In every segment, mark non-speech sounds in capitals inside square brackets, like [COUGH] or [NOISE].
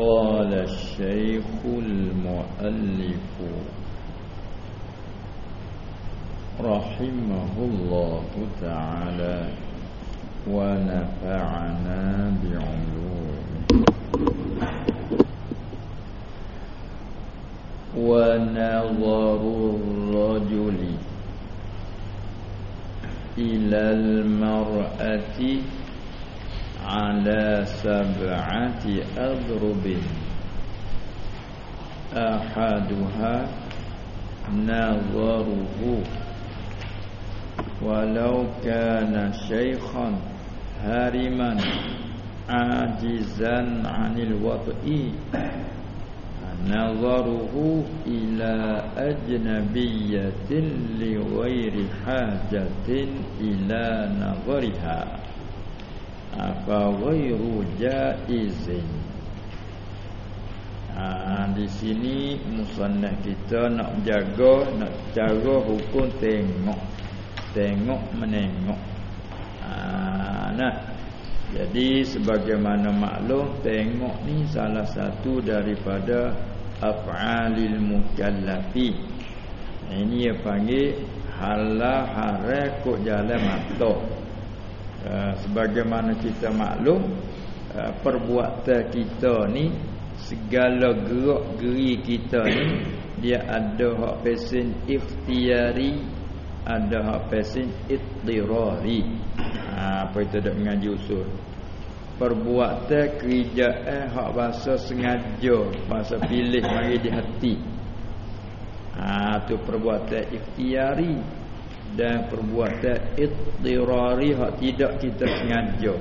قال الشيخ المؤلف رحمه الله تعالى ونفعنا بعلومه. ونظر الرجل إلى المرأة على سبعة أضرب أحدها نظره. ولو كان شيخا هارما عاجزا عن الوطئ نظره إلى أجنبية لغير حاجة إلى نظرها. apa ghairu jaizin? Ha, di sini musannaf kita nak jaga nak jaga hukum tengok. Tengok menengok. Ha, nah. Jadi sebagaimana maklum tengok ni salah satu daripada af'alil mukallafi. Ini yang panggil halah harakut jalan mata. Uh, sebagaimana kita maklum uh, perbuatan kita ni segala gerak geri kita ni dia ada hak pesen ikhtiari ada hak pesen ittirari. Ha, apa itu dak mengaji usul? Perbuatan kerjaan hak bahasa sengaja bahasa pilih mari di hati. Ha tu perbuatan ikhtiari dan perbuatan ittirari hak tidak kita sengaja.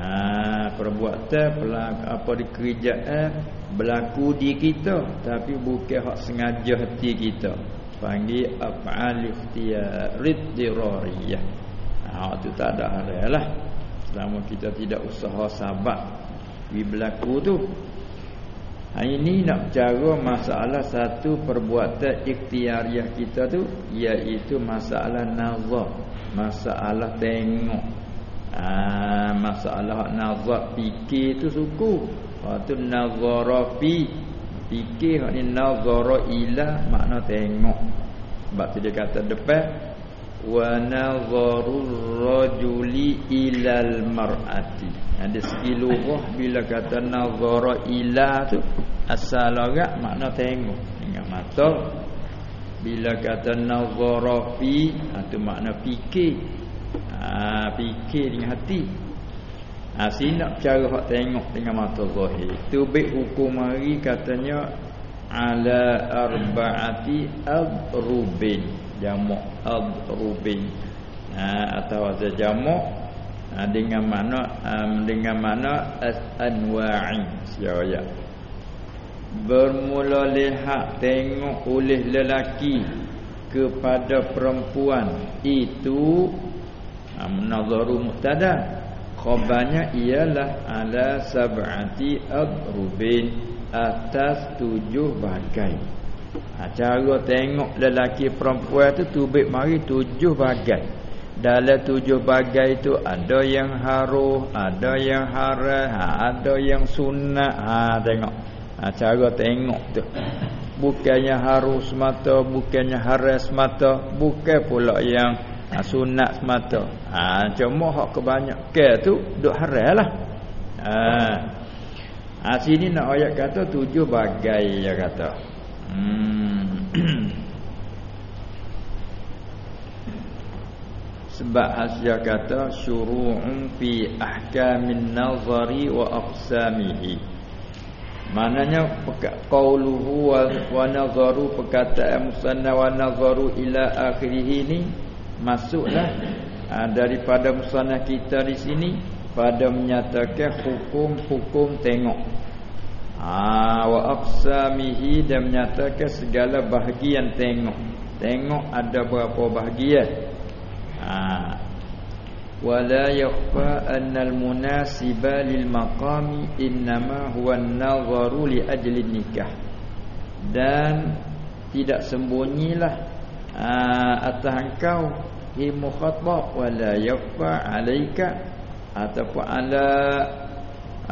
Ha perbuatan apa di kerjaan berlaku di kita tapi bukan hak sengaja hati kita. Panggil af'al ikhtiyar ittirariyah. Ha tu tak ada hal lah. Selama kita tidak usaha sabar Di berlaku tu Ini nak cara masalah satu perbuatan ikhtiariah kita tu Iaitu masalah nazar Masalah tengok. Ha, Masalah nazar fikir tu suku. Waktu nazarafi Fikir ni nazara ilah makna tengok. Sebab tu dia kata depan wa nazarur rajuli ilal mar'ati. Ada segi lughah bila kata nazara ila tu asal agak makna tengok. Dengan mata. Bila kata nazara fi itu ha, makna fikir. Ha, fikir dengan hati. Ha, sini cara hak tengok dengan mata zahir. Tu baik hukum hari katanya ala arba'ati abrubin jamak adrubin ha, atau ada jamak. Ha, dengan mana um, dengan mana anwa'i siapa bermula lihat tengok oleh lelaki kepada perempuan. Itu um, nazaru muhtada khabarnya ialah ala sab'ati adrubin atas tujuh bagai ha, Cara tengok lelaki perempuan tu tubik mari tujuh bagai. Dalam tujuh bagai tu ada yang haruh Ada yang haram ha, Ada yang sunat ha, Tengok. Ha, Cara tengok tu. Bukannya haruh semata Bukannya haram semata Bukan pula yang ha, sunat semata. Ha, Cuma hak kebanyakan tu Duk haram lah. Ha. Ha, sini nak ayat kata tujuh bagai ya kata Hmm. Sebab Hasya kata syuru'un fi ahkamin nazari wa aqsamihi. Maknanya qauluhu wa, wa nazaru perkataan musanna wa nazaru ila akhirih ini masuklah ha, daripada musanna kita di sini pada menyatakan hukum-hukum tengok ha, wa aqsamihi dan menyatakan segala bahagian tengok. Tengok ada berapa bahagian ha. Wala yakhfa anna al-munasiba lil maqami inma huwa an-nazaru li ajli nikah. Dan tidak sembunyilah ha, atas engkau hi mukhatab wala yakhfa alayka ataupun ala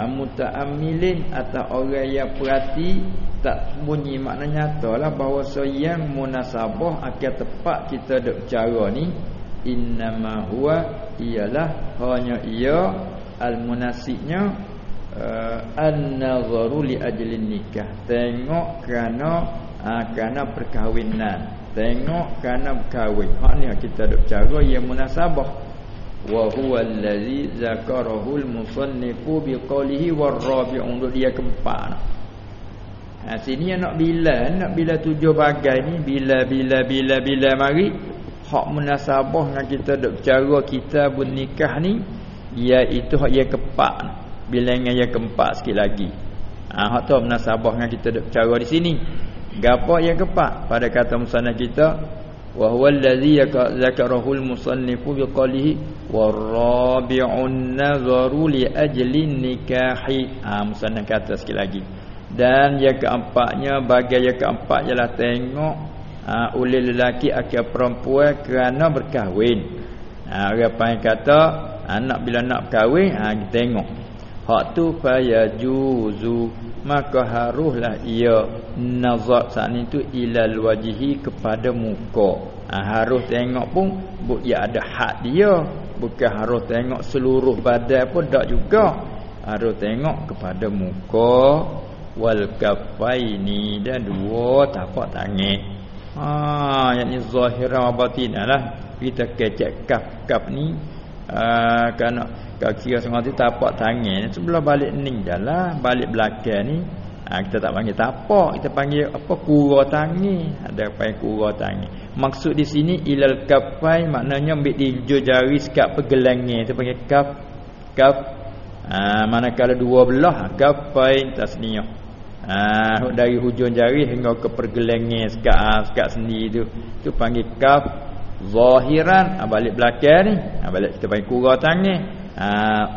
mutaammilin atau orang yang perhati tak bunyi makna nyatalah bahawa yang munasabah akan tepat kita dok cara ni. Innama huwa ialah hanya ia al munasibnya uh, an-nazaru li ajlin nikah. Tengok kerana uh, kerana perkahwinan. Tengok kerana berkahwin. Ni kita dok cara yang munasabah wa huwa allazi zakarahu al-musannifu biqalihi war-rabi'u untuk dia keempat ha sini nak bila nak bila tujuh bagai ni bila bila bila bila mari hak munasabah dengan kita dok cara kita bernikah ni iaitu hak yang keempat bilangan yang keempat sikit lagi. Ha hak tu munasabah dengan kita dok cara di sini. Gapo yang keempat? Pada kata musannaf kita wa huwa alladhi zakarahu al-musannifu biqalihi warabi'un nazaru li ajli nikahi ah musannaf kata sekali lagi. Dan yang keempatnya bagi yang keempat ialah tengok ha, oleh lelaki akan perempuan kerana berkahwin. Ha, orang panggil kata anak bila nak berkahwin ha, tengok. Hak tu fayajuzu maka haruslah ia nazar saat itu ilal wajihi kepada muka. Ha, harus tengok pun bu ya ada had dia. Bukan harus tengok seluruh badan pun tak juga. Harus tengok kepada muka. Wal kafaini dan dua tapak tangan. Ha yakni zahirah wa batinah kita kecek kaf kaf ni uh, kerana kaki setengah tu tapak tangan sebelah balik ni jalah. Balik belakang ni ha, kita tak panggil tapak kita panggil apa kura tangan. Ada apa yang kura tangan. Maksud di sini ilal kafai maknanya ambil di hujung jari sekat pergelangan. Tu panggil kaf kaf. Ha, manakala dua belah kafai tasniyah ha, dari hujung jari hingga ke pergelangan sekat ha, sekat sendi tu. Tu panggil kaf zahiran ha, balik belakang ni. Ha, balik kita panggil kura tangan ha,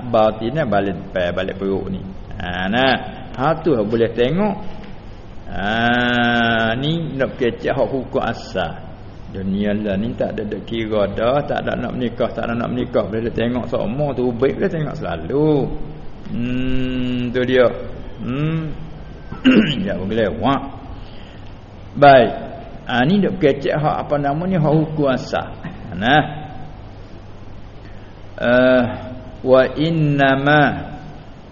batinnya balik depan balik perut ni. Ha nah ha tu boleh tengok. Ha ni nak kecek hak hukum asal. Dunia lah ni tak ada dak kira dah tak ada nak menikah tak ada nak menikah. Boleh tengok semua tu baik boleh tengok selalu. Hmm tu dia. Hmm. [COUGHS] Ya boleh wah baik ha ni dak kecek hak apa namanya hak hukum asal nah. Uh, wa innama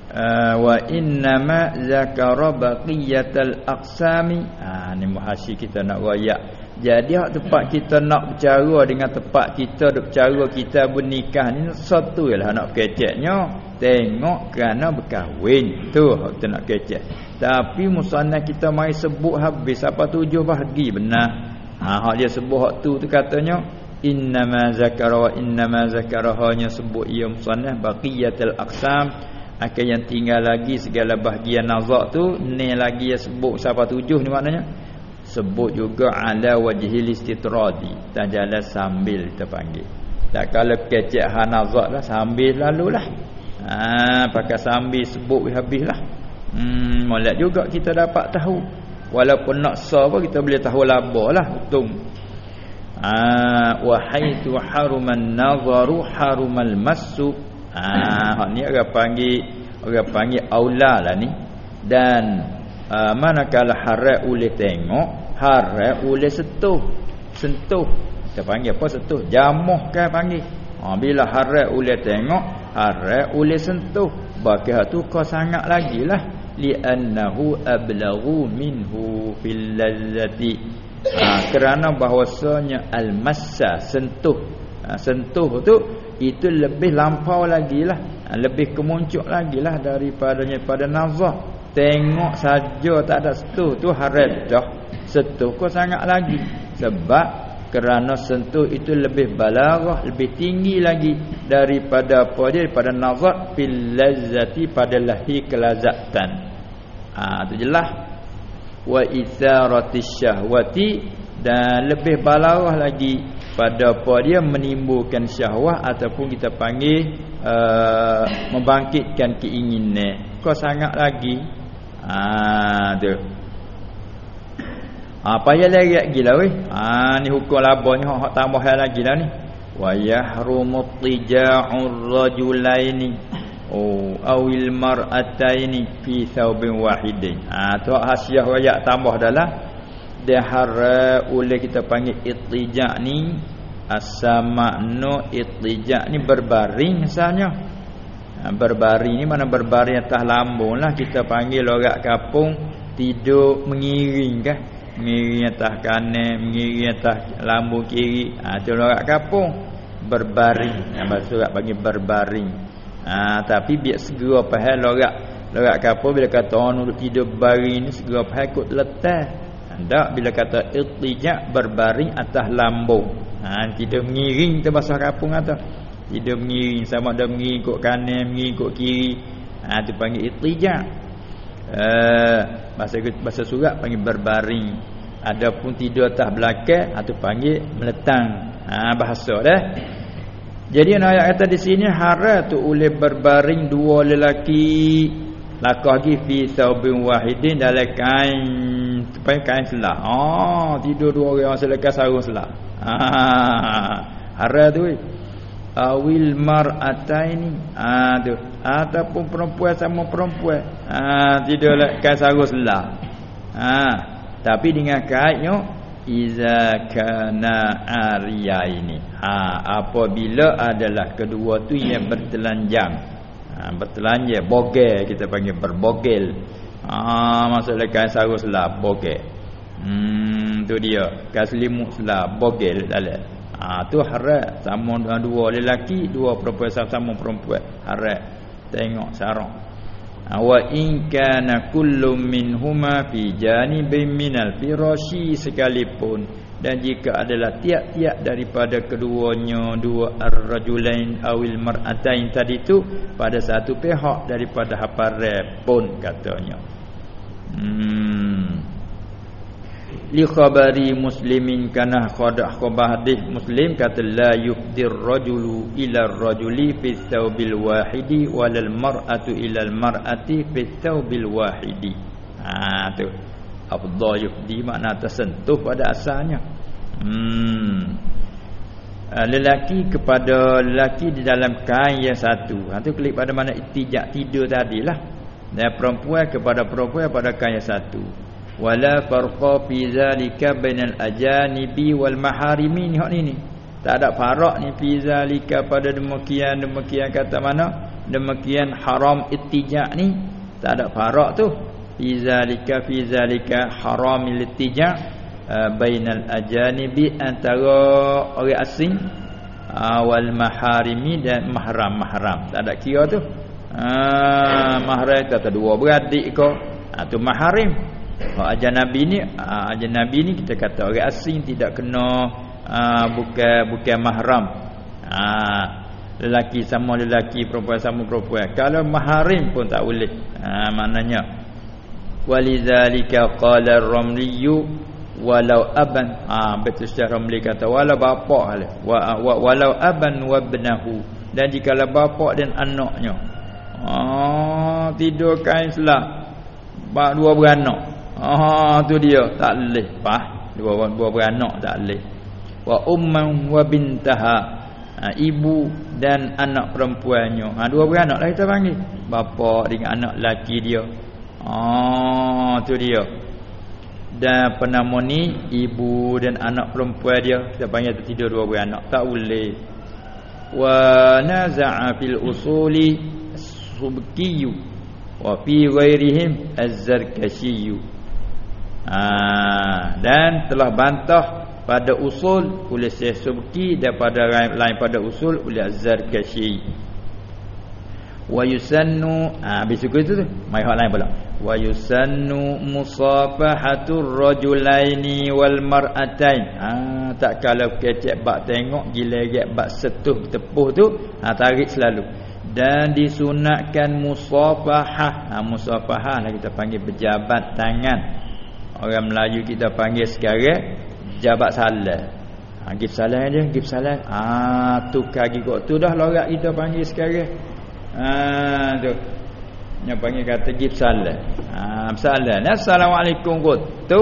uh, wa innama zakara baqiyatal aqsami. Ha ni muhasyi kita nak royak jadi hak tempat kita nak bercara dengan tempat kita duk bercara kita bernikah ni satu ialah nak keceknya tengok kerana berkahwin. Tu hak kita nak kecek. Tapi musannaf kita mai sebut habis apa tujuh bahagi benar? Ha hak dia sebut hak tu tu katanya innama zakara wa innama zakara. Hanya sebut ia musannaf baqiyatul aqsam. Akan yang tinggal lagi segala bahagian nazak tu ni lagi yang sebut siapa tujuh ni maknanya sebut juga ala wajhil istitradi. Tajala sambil kita panggil. Tak kalau kecek ha nazak lah sambil lalulah. Ha pakai sambil sebut habislah. Hmm molek juga kita dapat tahu. Walaupun nak sah pun kita boleh tahu labalah untung Ah wa haitsu haruman nazaru harumal massu. Ah ni orang panggil orang panggil aula lah ni. Dan uh, manakala haram boleh tengok, haram boleh sentuh. Sentuh. Kita panggil apa sentuh? Jamuh kan panggil. Ha, bila haram boleh tengok, haram boleh sentuh. Bagi tu kau sangat lagi lah. Li'annahu ablaghu minhu fil lazzati ha, kerana bahwasanya al-massa sentuh ha, sentuh tu itu lebih lampau lagi lah ha, lebih kemuncuk lagi lah daripadanya pada nazar tengok saja tak ada sentuh tu haram dah sentuh kau sangat lagi. Sebab kerana sentuh itu lebih balarah lebih tinggi lagi daripada apa dia? Daripada nazar. Fil lazzati pada lahi kelazatan. Ha, tu jelas wa itsaratis syahwati dan lebih balarah lagi pada apa dia? Menimbulkan syahwah ataupun kita panggil uh, membangkitkan keinginan. Kau sangat lagi. Ha tu apa ya lagi gila weh ha ni hukum labah ni hak tambah lagi lah ni wa yahrumu tija'ur rajulaini Oh, awil mar'ataini fi thawbin wahidin. Ah, tu hasiah royak tambah dalam dia hara oleh kita panggil ittija' ni as-sama'nu ittija' ni berbaring misalnya. Ha, berbaring ni mana berbaring atas lambung lah kita panggil orang kampung tidur mengiring kan. Mengiring atas kanan, mengiring atas lambung kiri. Ha, tu orang kampung berbaring. Bahasa surat panggil berbaring. Ha, tapi biar segera faham lorak lorak kapal bila kata orang duduk tidur baring ni segera faham ikut letak. Tak bila kata irtija' berbaring atas lambung. Ha, tidur mengiring tu bahasa kapung kata. Tidur mengiring sama ada mengiring ikut kanan, mengiring ikut kiri. Ha, tu panggil irtija'. Uh, bahasa bahasa surat panggil berbaring. Adapun tidur atas belakang atau ha, panggil meletang. Ha, bahasa dah. Jadi ayat kata di sini haram tu oleh berbaring dua lelaki lakah lagi fi saubin wahidin dalam kain tupai kain selah. Oh, tidur dua orang selekas sarung selah. Ah, haram tu. Awil mar'ataini. Ah tu. Ataupun perempuan sama perempuan. Ah tidur dalam kain sarung selah. Ah, tapi dengan kainnya iza kana ariyaini. Ha apabila adalah kedua tu yang bertelanjang. Ha bertelanjang bogel kita panggil berbogel. Ha maksudnya kan sarus lah bogel. Hmm tu dia. Kaslimuk lah bogel dalam. Ha tu haram sama dua lelaki dua perempuan sama perempuan. Haram tengok sarung wa in kana kullu minhuma fi janibin minal firashi sekalipun. Dan jika adalah tiap-tiap daripada keduanya dua ar-rajulain awil mar'atain tadi tu pada satu pihak daripada haparat pun katanya. Hmm li khabari muslimin kana khadah khabar hadis muslim kata la yufdir rajulu ila rajuli fi thawbil wahidi walal mar'atu ila al mar'ati fi thawbil wahidi. Ha tu. Afdal yufdi makna tersentuh pada asalnya. Hmm. Ha, lelaki kepada lelaki di dalam kain yang satu. Ha tu klik pada mana itijak tidur tadilah dan perempuan kepada perempuan pada kain yang satu wala farqa fi zalika bainal ajanibi wal maharimi ni hak ni ni. Tak ada farak ni fi zalika pada demikian demikian kata mana demikian haram ittija' ni. Tak ada farak tu. Fi zalika fi zalika haram ittija' uh, bainal ajanibi antara orang asing uh, wal maharimi dan mahram mahram tak ada kira tu. Uh, mahram kata dua beradik ko atau uh, maharim Oh, ajar Nabi ni, uh, ajar Nabi ni kita kata orang asing tidak kena uh, bukan bukan mahram. Uh, lelaki sama lelaki, perempuan sama perempuan. Kalau mahrim pun tak boleh. Uh, maknanya walidzalika qala ar-ramli walau aban ah ha, betul secara ramli kata walau bapa lah wa, wa, walau aban wa ibnahu dan jika lah bapa dan anaknya ah tidur kain selah dua beranak Ah tu dia tak leh pah dua dua beranak tak leh. Wa umman wa bintaha. Ha, ibu dan anak perempuannya. Ha dua beranak lah kita panggil. Bapa dengan anak laki dia. Ah tu dia. Dan penama ni ibu dan anak perempuan dia kita panggil tertidur dua beranak tak boleh. Wa naza'a fil usuli subkiyu wa fi ghairihim az-zarkashiyyu ha, dan telah bantah pada usul oleh Syekh Subki daripada lain, lain pada usul oleh Az-Zarkashi wa yusannu ha, bisuku itu tu mai hak lain pula. Wa yusannu musafahatur rajulaini wal mar'atain. Ha, tak kalau kecek bak tengok gila gak bak setuh tepuh tu ha, tarik selalu. Dan disunatkan musafahah. Ha, musafahah lah kita panggil berjabat tangan Orang Melayu kita panggil sekarang jabat salam. Ha gif salam dia, gif salam. Ah tu kaki kok tu dah lorak kita panggil sekarang. Ah tu. Yang panggil kata gif salam. Ah salam. Assalamualaikum kok tu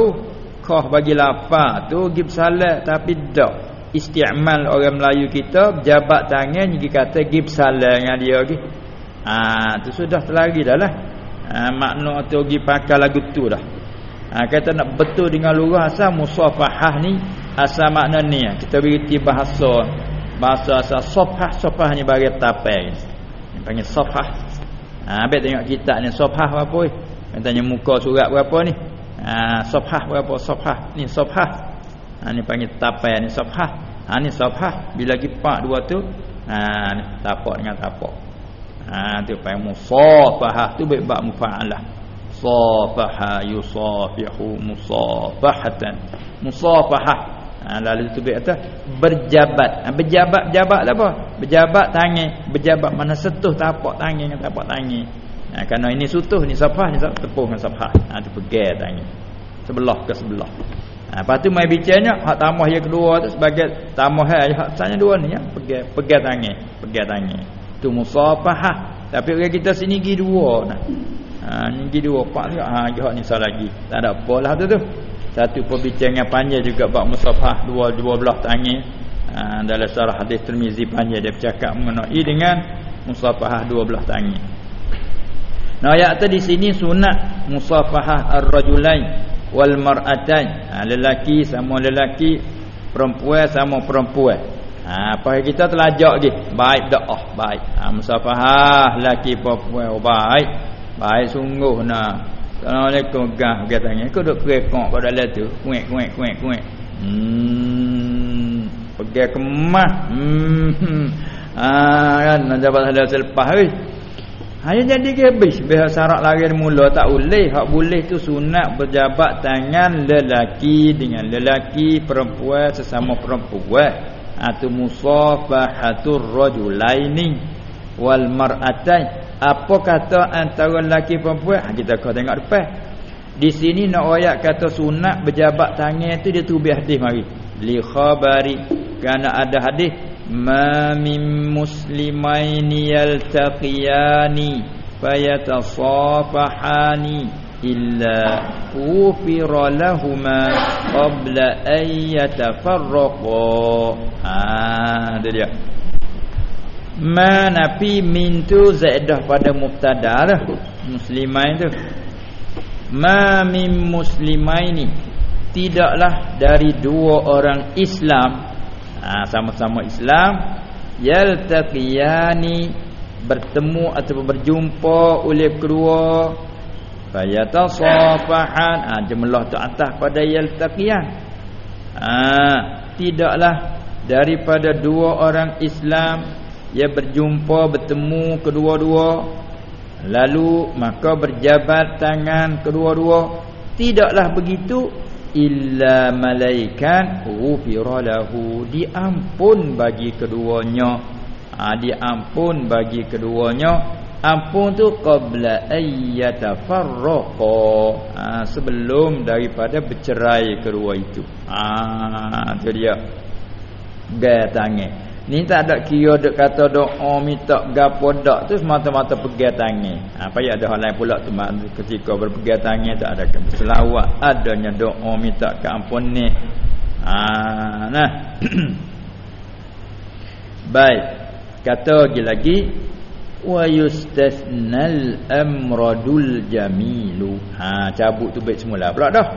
kau bagi lafaz tu gif salam tapi dak isti'mal orang Melayu kita jabat tangan jadi kata gif salam dengan dia lagi. ha tu sudah terlari dah lah ha, makna tu pergi pakai lagu tu dah ha, kata nak betul dengan lurah asal musafahah ni asal makna ni. Kita beriti bahasa. Bahasa asal sofah sofah ni bagi tapai. Ni panggil sofah ha, habis tengok kitab ni sofah apa ni? Tanya muka surat berapa ni? Ha, sofah berapa? Sofah ni sofah ha, ni panggil tapai ni safhah ha ni safhah bila kipak dua tu ha ni tapak dengan tapak. Ha tu panggil musafahah. Tu baik bab mufa'alah safaha yusafihu musafahatan. Musafahah. Ha lalu tu baik kata berjabat. Ha, berjabat jabat apa? Berjabat tangan. Berjabat mana setuh tapak tangan dengan tapak tangan. Ha kerana ini sutuh ni safah ni tepuh dengan safhah ha tu pegang tangan. Sebelah ke sebelah. Ha, lepas tu mai bicaranya hak tamah yang kedua tu sebagai tamah hai. Hak sanya dua ni ya. Pegang pegang tangan. Pegang tangan. Tu musafahah. Tapi orang kita sini gi dua nah ha ni dua pak ni ha gi hak ni sah lagi. Tak ada apalah tu tu. Satu perbincangan panjang juga bab musafah dua dua belah tangan ha, dalam sarah hadis Tirmizi panjang dia bercakap mengenai dengan musafahah dua belah tangan Nah ayat di sini sunat musafahah ar-rajulain wal mar'atan ha, lelaki sama lelaki perempuan sama perempuan. Ha apa kita telajak lagi? Baik doa baik. Ha musafahah lelaki perempuan. Oh, baik baik sungguh nah Assalamualaikum gah katanya. Kau duk kerekok kat dalam tu. Kuek kuek kuek kuek hmm pergi kemah hmm [LAUGHS] ah kan nak dapat ada selepas weh. Hanya jadi ke habis. Biar syarat lari mula. Tak boleh. Hak boleh tu sunat berjabat tangan lelaki dengan lelaki Perempuan sesama perempuan. Atau musafahatur rajulaini Wal mar'atain Apa kata antara lelaki perempuan? Ha, Kita kau tengok depan. Di sini nak ayat kata sunat berjabat tangan tu Dia tubi hadis mari. Li khabari. Kerana ada hadis ma min muslimaini yaltaqiyani fayatasafahani illa ufira lahumā qabla ah ha, dia ma nafi min tu zaidah pada mubtada lah. Muslimain tu. Ma min muslimaini. Tidaklah dari dua orang Islam. Ha, sama-sama Islam. Yaltaqiyani. Bertemu atau berjumpa oleh kedua. Fayatasafahan ah ha, jumlah tu atas pada yaltaqiyan ah tidaklah daripada dua orang Islam yang berjumpa bertemu kedua-dua. Lalu maka berjabat tangan kedua-dua. Tidaklah begitu illa malaikan ghufira lahu. Diampun bagi keduanya. Ha, diampun bagi keduanya. Ampun tu qabla ayyatafarraqa ha, sebelum daripada bercerai kedua itu. Ha tu dia. Gaya tangan Ni tak ada kira dek kata doa minta gapo dak tu semata-mata pegang tangan. Ha payah ada hal lain pula tu ketika berpegang tangan tak ada selawat adanya doa minta keampun ni. Ha nah. [CLEARS THROAT] Baik. Kata lagi lagi wa yustasnal amradul jamilu. Ha cabut tu baik semula pula dah.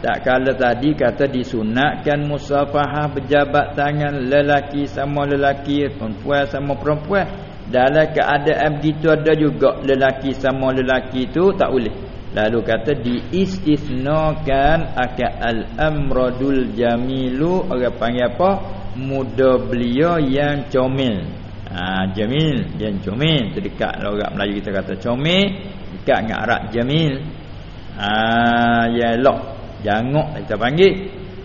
Tak kala tadi kata disunatkan musafahah berjabat tangan lelaki sama lelaki, perempuan sama perempuan. Dalam keadaan begitu ada juga lelaki sama lelaki itu tak boleh. Lalu kata diistisnakan akan al-amradul jamilu orang panggil apa? Muda belia yang comel. Ha, jamil yang comel terdekat orang Melayu kita kata comel dekat dengan Arab jamil. Ha, ya elok jangok kita panggil.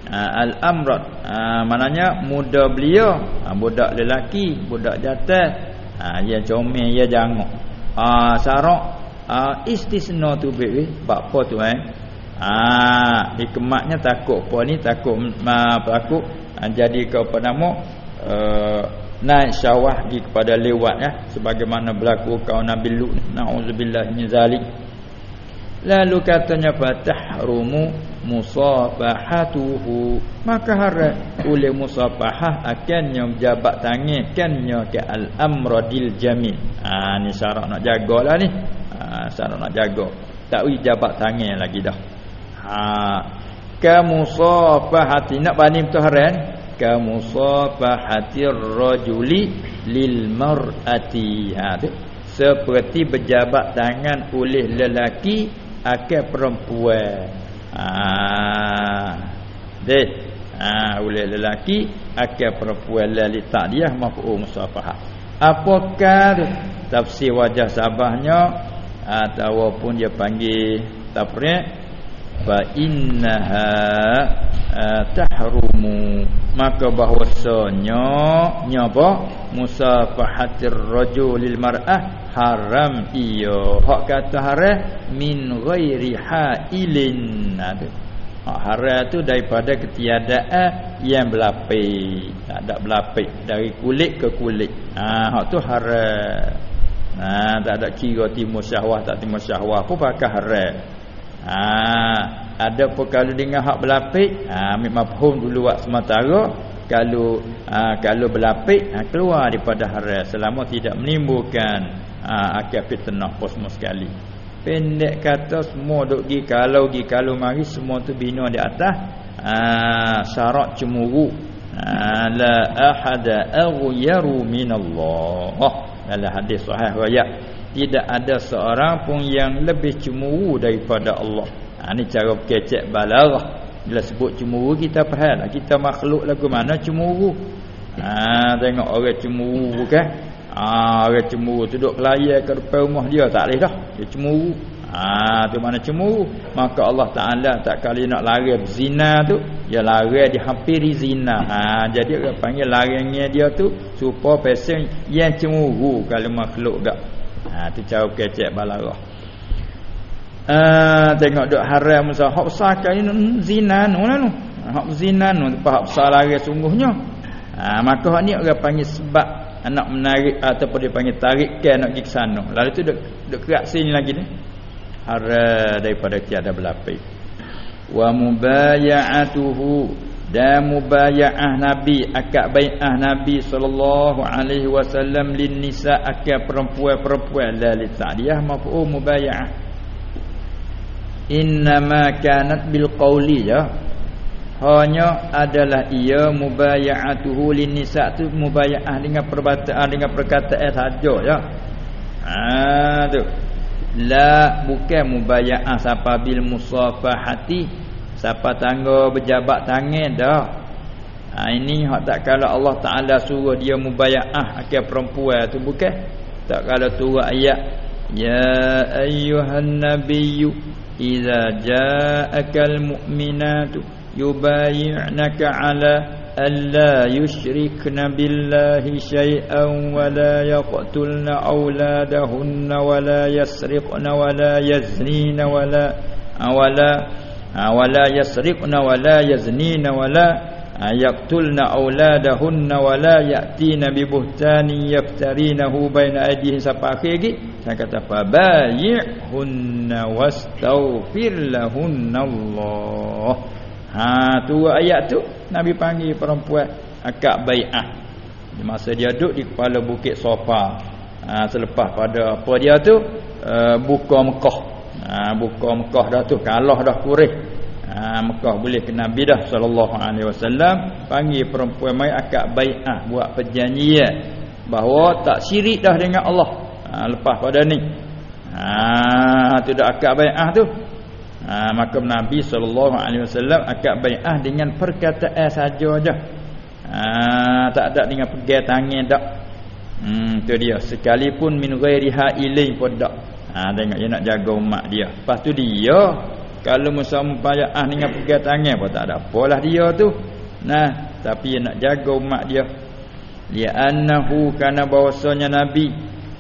Ha, al-amrad ha, maknanya muda belia. Ha, budak lelaki budak jantan ha dia comel dia jangok ha sarak ha, istisna tu be bab apa tu eh. Ha hikmatnya takut apa ni takut ma takut ha, jadi ke apa nama uh, naik syawah pergi kepada lewat ya sebagaimana berlaku kaum Nabi Lut. Naudzubillah lalu katanya fatahrumu musafahatuhu maka haram oleh musafahah akannya jabat tangan kannya ke al amradil jamil ha ni syarat nak jagalah ni. Ha syarat nak jaga. Tak wi jabat tangan lagi dah. Ha ka musafahati nak bani haram ka musafahatir rajuli lil mar'ati. Ha tu. Seperti berjabat tangan oleh lelaki akan perempuan Ah. Ah oleh lelaki akan perempuan lali ta'diyah mafhum musafahah. Apakah tafsir wajah sabahnya ataupun dia panggil tafriq fa innaha tahrumu. Maka bahwasanya nyapa musafahatir rajulil mar'ah haram iyo hak kata haram min ghairi hailin. Ada. Hak haram tu daripada ketiadaan yang berlapis. Tak ada berlapis dari kulit ke kulit. Ha hak tu haram. Ha tak ada kira timur syahwah tak timur syahwah pun pakai haram ha ada pun kalau dengan hak berlapis ha ambil mafhum dulu wak sementara kalau ha, kalau berlapis ha, keluar daripada haram selama tidak menimbulkan ha, akal fitnah posmo sekali. Pendek kata semua duk gi kalau gi kalau mari semua tu bina di atas ha, syarat cemburu ha, la ahada aghyaru minallah. Dalam hadis sahih riwayat tidak ada seorang pun yang lebih cemburu daripada Allah ha, ni cara kecek balarah bila sebut cemburu kita faham kita makhluk lagu mana cemburu ha, tengok orang cemburu kan Ah, orang cemburu tu duduk layar ke depan rumah dia tak boleh dah. Dia cemburu. Ah, tu mana cemburu? Maka Allah Taala tak kali nak lari zina tu, dia lari di hampiri zina. Ah, jadi orang panggil larinya dia tu supaya pesen yang cemburu kalau makhluk dak. Ah, tu cara kecek balarah. Ah, tengok duk haram musa hak besar kali zina nu lah nu. Hak zina nu, hak besar lari sungguhnya. Ah, maka hak ni orang panggil sebab nak menarik ataupun dia panggil tarikkan nak pergi sana. Lalu tu duk duk kerak sini lagi ni. Hara daripada tiada berlapis. Wa mubaya'atuhu dan mubaya'ah Nabi akad bai'ah Nabi sallallahu alaihi wasallam lin nisa akad perempuan-perempuan. La li ta'diyah mafhum mubaya'ah. Innama kanat bil qawli ya. Hanya adalah ia mubaya'atuhu linnisa tu mubaya'ah dengan perbataan dengan perkataan saja ya. Ha tu. La bukan mubaya'ah siapa bil musafahati Siapa tangga berjabat tangan dah. Ha, ini hak tak kalau Allah Taala suruh dia mubayaah akan perempuan tu bukan. Tak kalau turun ayat ya ayyuhan nabiyyu idza ja'akal mu'minatu yubayyi'naka 'ala alla yushrikna billahi shay'an wa la yaqtulna awladahunna wa la yasriqna wa la yaznina wa la Ha, wala yasrifna wala yaznina wala ha, yaqtulna auladahunna wala yatina bi buhtani yaftarinahu baina aydihi sampai akhir lagi? Saya kata fa bayyihunna wastawfir lahunallah ha tu ayat tu nabi panggil perempuan akad baiat masa dia duduk di kepala bukit sofa. Ha, selepas pada apa dia tu? Uh, buka Mekah. Ha buka Mekah dah tu kalah dah kurih. Ha Mekah boleh ke Nabi dah wasallam panggil perempuan mai akad bai'ah buat perjanjian bahawa tak syirik dah dengan Allah. Ha lepas pada ni. Ha tu dah akad bai'ah tu ha, maka Nabi wasallam akad bai'ah dengan perkataan saja aja. Ha, tak ada dengan pegang tangan dak. Hmm tu dia sekalipun min ghairi hailin pun dak. Ha tengok dia nak jaga umat dia. Lepas tu dia kalau musampayah dengan pegang tangan pun tak ada apalah dia tu. Nah, tapi dia nak jaga umat dia. Li annahu kana bahwasanya Nabi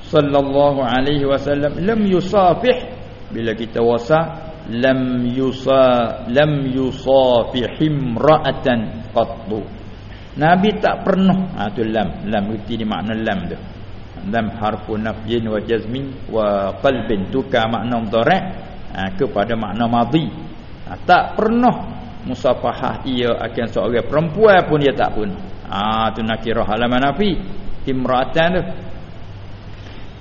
sallallahu alaihi wasallam lam yusafih bila kita wasa lam yusa lam yusafihim ra'atan qattu nabi tak pernah ha tu lam lam reti ni makna lam tu lam harfu nafyin wa jazmin wa qalbin. Tu ka makna mudhari' ha, kepada makna madhi. Ha, tak pernah musafahah ia akan seorang perempuan pun dia tak pun. Ah tu nakirah halaman nafi imra'atan tu.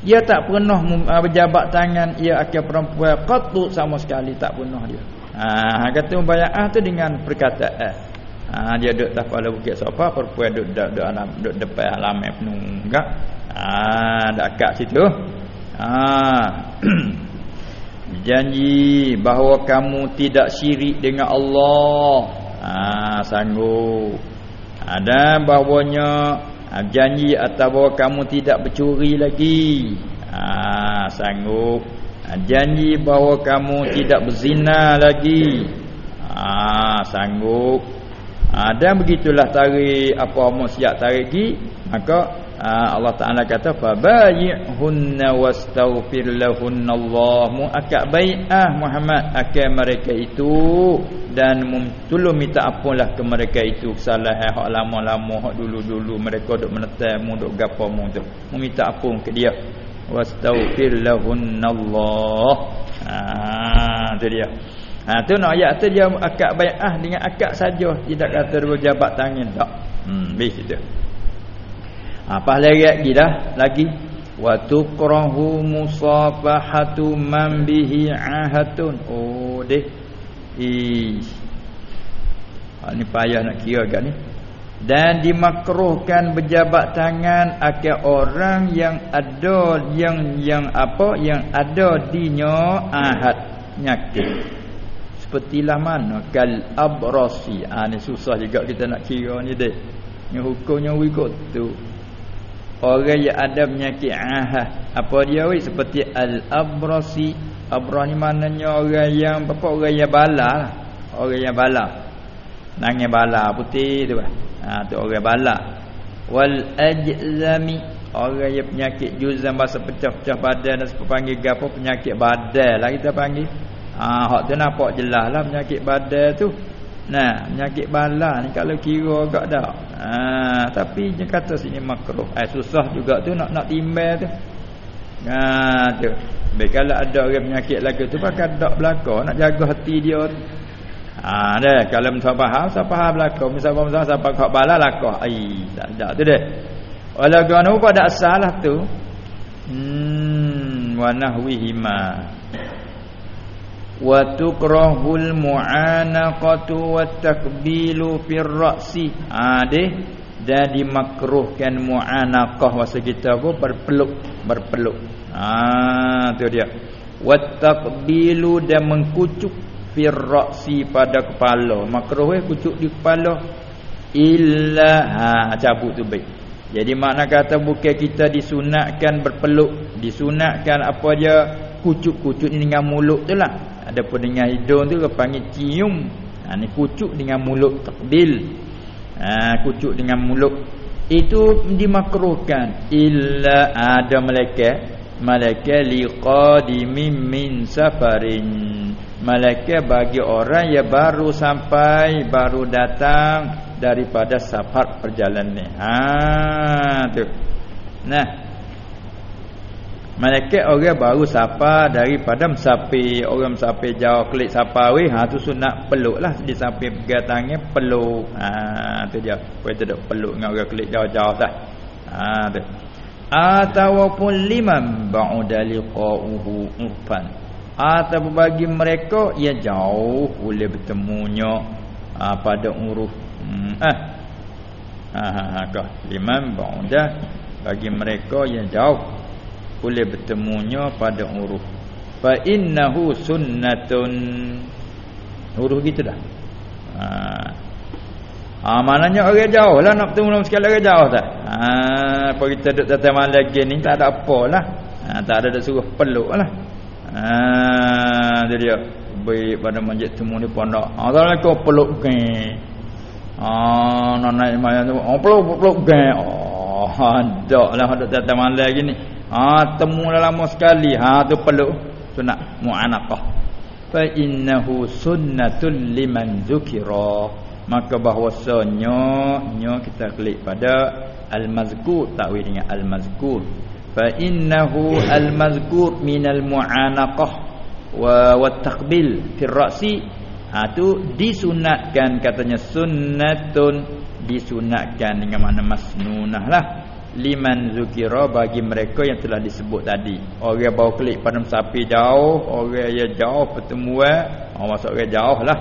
Ia tak pernah ah, berjabat tangan ia akan perempuan qattu sama sekali tak pernah dia. Ah kata mubayah tu dengan perkataan. Ah dia duduk tak kepala bukit sofa perempuan duduk duduk, duduk, duduk depan halaman penuh enggak ah dekat situ. Ah. [CLEARS THROAT] Janji bahawa kamu tidak syirik dengan Allah. Ha, sanggup. Ada ha, bahawanya ha, janji atau bahawa kamu tidak bercuri lagi. Ha, sanggup. Ha, janji bahawa kamu tidak berzina lagi. Ha, sanggup. Ha, dan begitulah tarik apa mau siap tarik maka Ha, Allah Taala kata fa bayyihunna wastaghfir lahunna mu akak bai'ah Muhammad akan mereka itu. Dan tolong minta ampunlah ke mereka itu. Kesalahan hak lama-lama hak dulu-dulu mereka duk menetai mu duk gapo mu tu. Mu minta ampun ke dia. Wastaghfir lahunna Allah. Ha tu dia. Ha tu nak ayat tu dia akak bai'ah dengan akak saja. Tidak kata dua jabat tangan tak. Hmm bis itu apa lagi lagi dah lagi. Wa tukrahu musafahatu man bihi ahatun. Oh deh. Ish ha, ni payah nak kira agak ni. Dan dimakruhkan berjabat tangan akan orang yang ada yang yang apa yang ada dinya ahad nyakit. Sepertilah mana? Kal abrasi. Ha, ni susah juga kita nak kira ni deh. Ni hukumnya wikut tu orang yang ada penyakit ahah apa dia wei seperti al-abrasi. Abrah ni maknanya orang yang apa orang yang bala lah. orang yang bala. Nangis bala putih tu ha tu orang bala. Wal ajzami orang yang penyakit juzam bahasa pecah-pecah badan dan sebab panggil gapo penyakit badan lah kita panggil. Ha hak tu nampak jelas lah penyakit badan tu. Nah, penyakit bala ni kalau kira agak dak. Ha, tapi dia kata sini makruh. Eh susah juga tu nak nak timbal tu. Ha tu. Baik kalau ada orang penyakit lagi tu pakai dak belaka nak jaga hati dia tu. Ha dah kalau mentah faham siapa faham belaka misal misal siapa kau bala laka. Ai tak ada tu deh. Wala ganu pada salah tu. Hmm wa nahwihima wa tukrahul mu'anaqatu wat takbilu fir ra'si. Ha deh. Dan dimakruhkan mu'anaqah masa kita apa? Berpeluk berpeluk. Ha tu dia. Wat takbilu dan mengkucuk fir ra'si pada kepala. Makruh eh kucuk di kepala. Illa ha cabut tu baik. Jadi makna kata bukan kita disunatkan berpeluk disunatkan apa dia kucuk-kucuk ni dengan mulut tu lah Adapun dengan hidung tu panggil cium. Ha ni kucuk dengan mulut takbil. Ha kucuk dengan mulut. Itu dimakruhkan. Illa ada malaikat. Malaikat liqadimin min safarin. Malaikat bagi orang yang baru sampai baru datang daripada safar perjalanan ha tu. Nah Malaikat orang baru sapa daripada musafir. Orang musafir jauh klik sapa weh. Ha tu sunat peluk lah. Di samping pegang tangan peluk. Ha tu dia. Tu duk peluk dengan orang klik jauh-jauh dah. Ha tu. Atawapun liman ba'uda liqa'uhu urfan. Atau bagi mereka ia jauh boleh bertemunya ha, pada uruf. Hmm, eh. Ha ha ha kah. Liman ba'uda bagi mereka yang jauh boleh bertemunya pada huruf. Fa innahu sunnatun. Huruf gitu dah. Ha. Ha maknanya orang jauh lah nak bertemu dengan sekali orang jauh dah ha apa kita duduk datang malam lagi ni tak ada apalah ha tak ada dah suruh peluk lah. Ha dia dia baik pada majlis temu ni pondok. Ha assalamualaikum peluk ke ha nak naik malam tu. Oh peluk peluk ke oh ada lah ada datang malam lagi ni Ha temu lama sekali. Ha tu perlu sunat mu'anaqah. Fa innahu sunnatul liman zukira. Maka bahwasanya nya kita klik pada al-mazkur takwil dengan al-mazkur. Fa innahu al-mazkur min al-mu'anaqah wa wat taqbil fi ra'si ha tu disunatkan katanya sunnatun disunatkan dengan makna masnunah lah liman zukira bagi mereka yang telah disebut tadi. Orang bawa klik pada sapi jauh orang yang jauh pertemuan. Orang masuk orang jauh lah.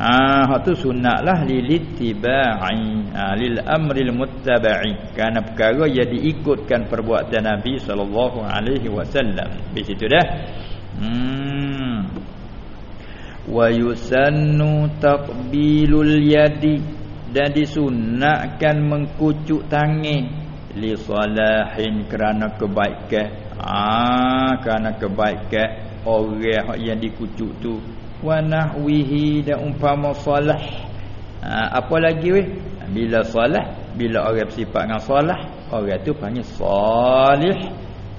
Ah, tu sunat lah. Lilittiba'i ha, lil amril muttaba'i. Kerana perkara yang diikutkan perbuatan Nabi sallallahu alaihi wasallam. Di situ dah. Hmm. Wa yusannu taqbilul yadi. Dan disunatkan mengkucuk tangan li salahin kerana kebaikan. Ah, kerana kebaikan. Orang yang dikucuk tu. Wa nahwihi dan umpama salah. Ha, apa lagi weh? Bila salah bila orang bersifat dengan salah orang tu panggil salih.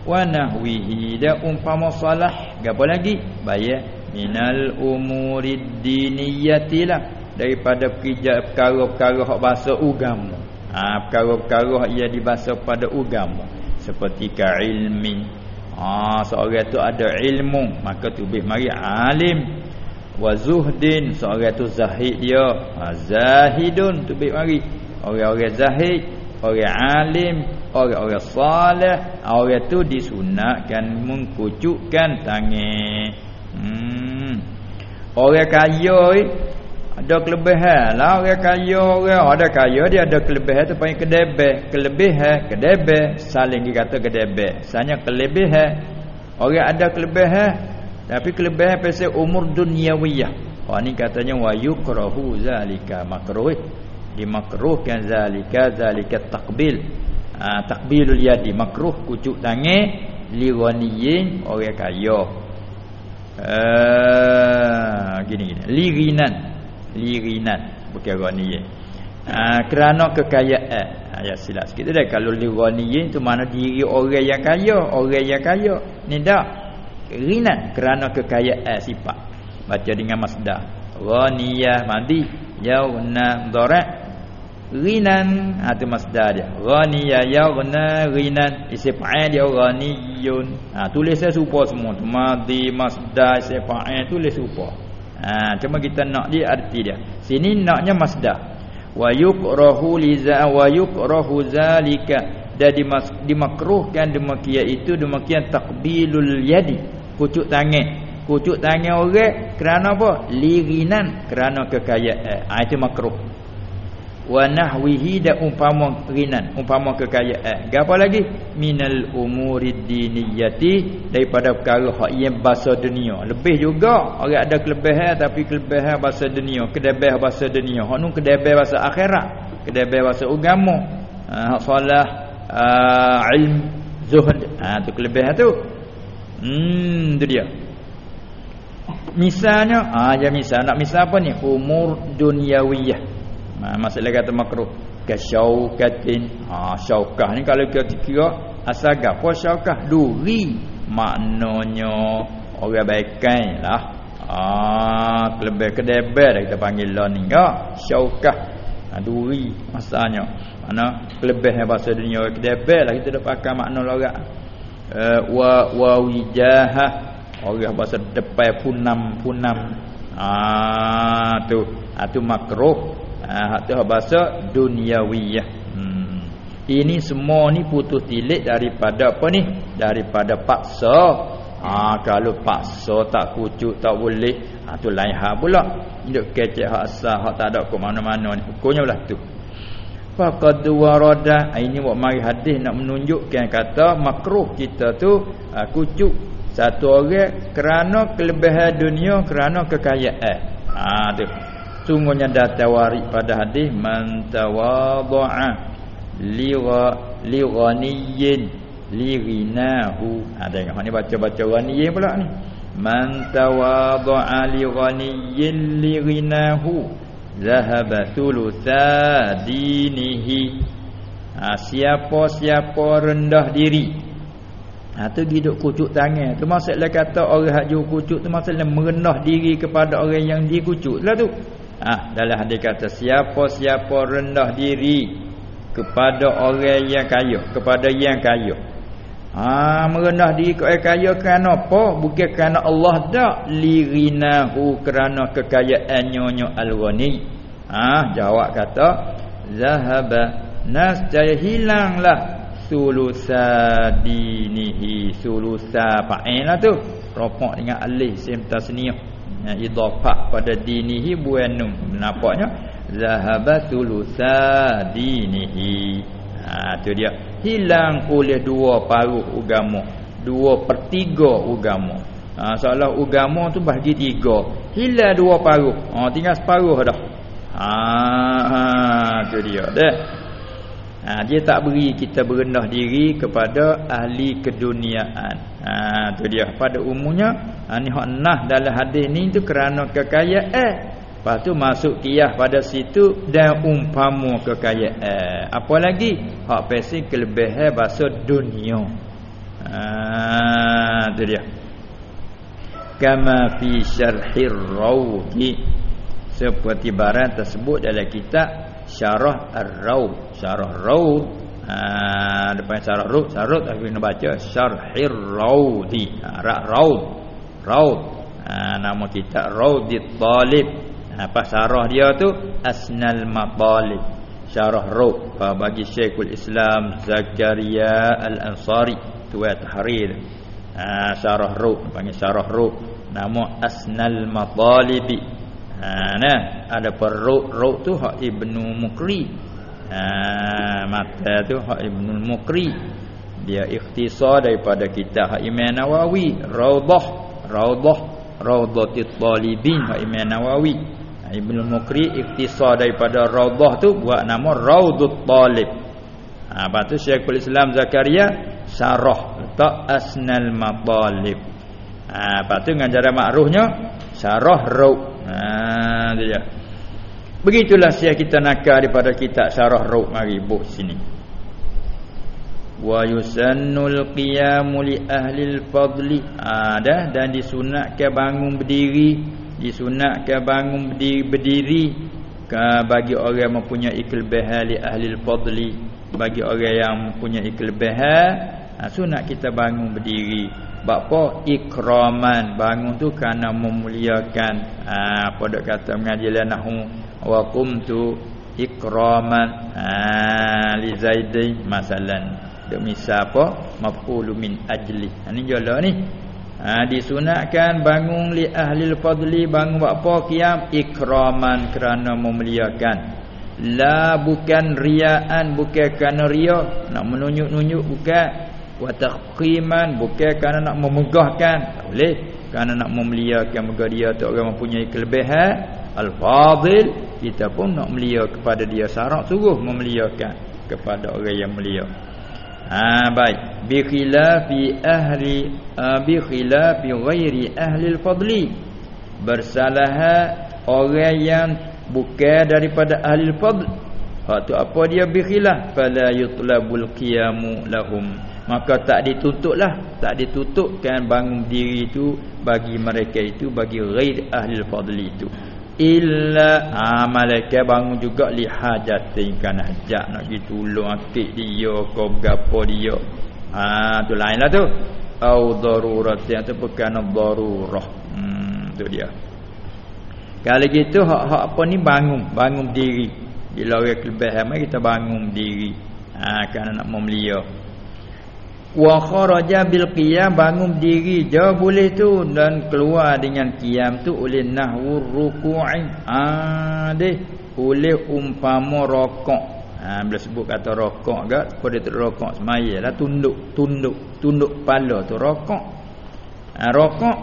Wa nahwihi dan umpama salah. Apa lagi? Bayar minal umurid diniyatilah. Daripada perkara-perkara hak bahasa agama ha perkara-perkara yang dibahasa pada agama seperti ka ilmi. Ha seorang tu ada ilmu maka tu bih mari alim. Wa zuhdin seorang tu zahid dia. Ha, zahidun tu baik mari. Orang-orang zahid orang alim orang-orang salih ha, orang tu disunatkan mengkucukkan tangan. Hmm. orang kaya ada kelebihan lah orang kaya orang ada kaya dia ada kelebihan tu panggil kedebeh kelebihan kedebeh saling dikata kedebeh sanya kelebihan orang ada kelebihan tapi kelebihan pasal umur duniawiyah. Oh ni katanya wa yukrahu zalika makruh. Dimakruhkan zalika zalika takbil. Ha, takbilul yadi makruh kucuk tangan li ghaniyin orang kaya. Uh, gini gini. Lirinan. Lirinan bukan ghaniyin. Ha, kerana kekayaan. Ayat silap sikit dah. Kalau li ghaniyin tu mana diri orang yang kaya, orang yang kaya. Ni dah. Rinan kerana kekayaan sifat. Baca dengan masdar. Ghaniyah mandi Yauna dharat Rinan Itu ha, masdar dia. Ghaniyah yauna rinan. Isifa'in dia ghaniyun. Ha, Tulis saya serupa semua Madi masdar isifa'in Tulis serupa ha, Cuma kita nak dia arti dia. Sini naknya masdar. Wa yukrahu liza wa yukrahu zalika. Dan dimakruhkan demikian itu demikian takbilul yadi. Kucuk tangan. Kucuk tangan orang kerana apa? Lirinan kerana kekayaan. Ha, itu makruh wa nahwihi da umpama rinan umpama kekayaan. Gapo lagi? Minal umurid diniyati daripada perkara hak yang bahasa dunia. Lebih juga orang ada kelebihan tapi kelebihan bahasa dunia. Kedebeh bahasa dunia. Hak nu kedebeh bahasa akhirat. Kedebeh bahasa agama. Ha, solah uh, ilm zuhud. Ha tu kelebihan tu. Hmm, tu dia. Misalnya, ah ya misal. Nak misal apa ni? Umur dunyawiyah. Ha, masalah kata makruh. Kasyaukatin. Ha, syaukah ni kalau kita kira asal apa syaukah? Duri. Maknanya orang baikan lah. Ah, lebih kedebel kita panggil lah ni. Ya, syaukah. Ha, duri masanya. Mana kelebihnya bahasa dunia kedebel lah kita dah pakai makna lorak. Eh, wa wa wijahah orang bahasa depan punam punam ah tu ah tu makruh ah tu bahasa duniawiyah. Hmm. ini semua ni putus tilik daripada apa ni? Daripada paksa. Ah kalau paksa tak kucuk tak boleh. Ah tu lain hal pula. Hidup kecek hak asal hak tak ada ke mana-mana ni. Hukumnya belah tu. Faqad warada. Ini buat mari hadis nak menunjukkan kata makruh kita tu uh, kucuk satu orang kerana kelebihan dunia kerana kekayaan. Ha tu sungguhnya datang waris pada hadis man tawadha'a li li ghaniyin li ghinahu ha tengok ni baca-baca ghaniyin pula ni. Man tawadha'a li ghaniyin li ghinahu zahaba thulutha dinihi. Ha, siapa-siapa rendah diri. Ha tu hidup kucuk tangan. Tu maksudnya kata orang hak jual kucuk tu maksudnya merendah diri kepada orang yang dikucuk lah tu ha dalam hadis kata siapa-siapa rendah diri kepada orang yang kaya kepada yang kaya Ha merendah diri kau kaya kerana apa? Bukan kerana Allah dak lirinahu kerana kekayaannya nyo al-ghani. Ha jawab kata zahaba nas jaya hilanglah sulusa dinihi sulusa fa'il lah tu. Ropok dengan alih sim tasniyah. Ya, idafah pada dinihi buanum. Nampaknya zahaba sulusa dinihi. Ha tu dia. Hilang oleh dua paruh agama dua pertiga agama ha, seolah agama tu bahagi tiga. Hilang dua paruh. Ha, tinggal separuh dah. Ha, ha tu dia. Dah ha, dia tak beri kita berendah diri kepada ahli keduniaan ha, tu dia pada umumnya ha, ni hak nah dalam hadis ni tu kerana kekayaan Lepas tu masuk kiyah pada situ dan umpama kekayaan. Apa lagi? Hak pesi kelebihan bahasa dunia. Ah, tu dia. Kama fi syarhir rawdi. Seperti barang tersebut dalam kitab Syarah Ar-Rawd. Syarah Rawd. Ah, depan syarah Rawd, syarah aku nak baca Syarhir Rawdi. Ah, Rawd. Rawd. Ah, nama kitab Rawdit Talib apa syarah dia tu asnal matalib syarah ruh bagi Syekhul Islam Zakaria Al-Ansari tuat tahrir ha, syarah ruh panggil syarah ruh nama asnal matalib ha, nah. Ada peruk ruh tu hak Ibnu Mukri. Ha, mata tu hak Ibnu Mukri. Dia ikhtisar daripada kitab hak Imam Nawawi. Raudah Raudah Raudatul Talibin hak Imam Nawawi. Ibnu Mukri ikhtisar daripada Raudah tu buat nama Raudut Talib. Ha lepas tu Syekhul Islam Zakaria syarah. Letak Asnal Matalib. Ha lepas tu dengan cara makruhnya syarah Raud. Ha dia. Begitulah sia kita nakal daripada kitab syarah Raud mari buh sini. Wa yusannul qiyamu li ahli al-fadli. Ha dah dan disunatkan bangun berdiri disunatkan bangun berdiri, berdiri bagi orang yang mempunyai kelebihan li ahli fadli bagi orang yang mempunyai kelebihan ha, sunat kita bangun berdiri apa ikraman. Bangun tu kerana memuliakan ha, apa dak kata mengajilah nahu wa qumtu ikraman ha, li zaidi masalan. Dak misal apa? Mafulu min ajli. Ha, ni jala ni. Ha, disunatkan bangun li ahli fadli bangun buat apa qiyam ikraman kerana memuliakan. La bukan riaan bukan kerana ria nak menunjuk-nunjuk bukan wa taqqiman bukan kerana nak memegahkan tak boleh kerana nak memuliakan muka dia tu orang mempunyai kelebihan al-fadil kita pun nak melia kepada dia syarat suruh memuliakan kepada orang yang mulia Ha baik. Bi khilafi ahli uh, bi khilafi ghairi ahli al-fadli. Bersalah orang yang bukan daripada ahli al-fadl. Hak tu apa dia bi khilaf fala yutlabul qiyamu lahum. Maka tak dituntutlah, tak dituntutkan bangun diri itu bagi mereka itu bagi ghair ahli al-fadli itu. Illa malaikat bangun juga li hajatin kan hajat nak pergi tolong akik dia ke gapo dia. Ha tu lainlah tu. Au darurat yang tu bukan darurah. Hmm tu dia. Kalau gitu hak-hak apa ni? Bangun. Bangun diri. Bila orang kelebihan kita bangun diri. Ha kan nak memelia wa kharaja bil qiyam bangun diri je boleh tu. Dan keluar dengan qiyam tu oleh nahwu ruku'i ah deh. Oleh umpama rokok. Ha bila sebut kata rokok gak pada tu rokok semayalah tunduk tunduk tunduk kepala tu rokok. Ha rokok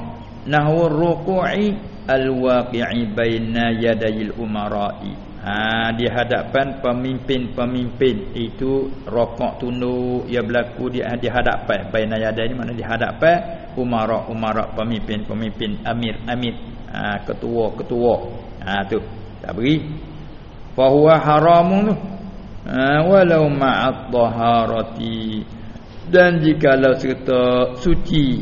nahwu ruku'i al waqi'i baina yadayil umara'i ha, di hadapan pemimpin-pemimpin. Itu rokok tunduk ia berlaku di di hadapan. Baina yada ini mana di hadapan umara-umara pemimpin-pemimpin amir-amir ha, ketua-ketua. Ha tu. Tak beri. Fa huwa haramun ha, walau ma'at taharati dan jikalau serta suci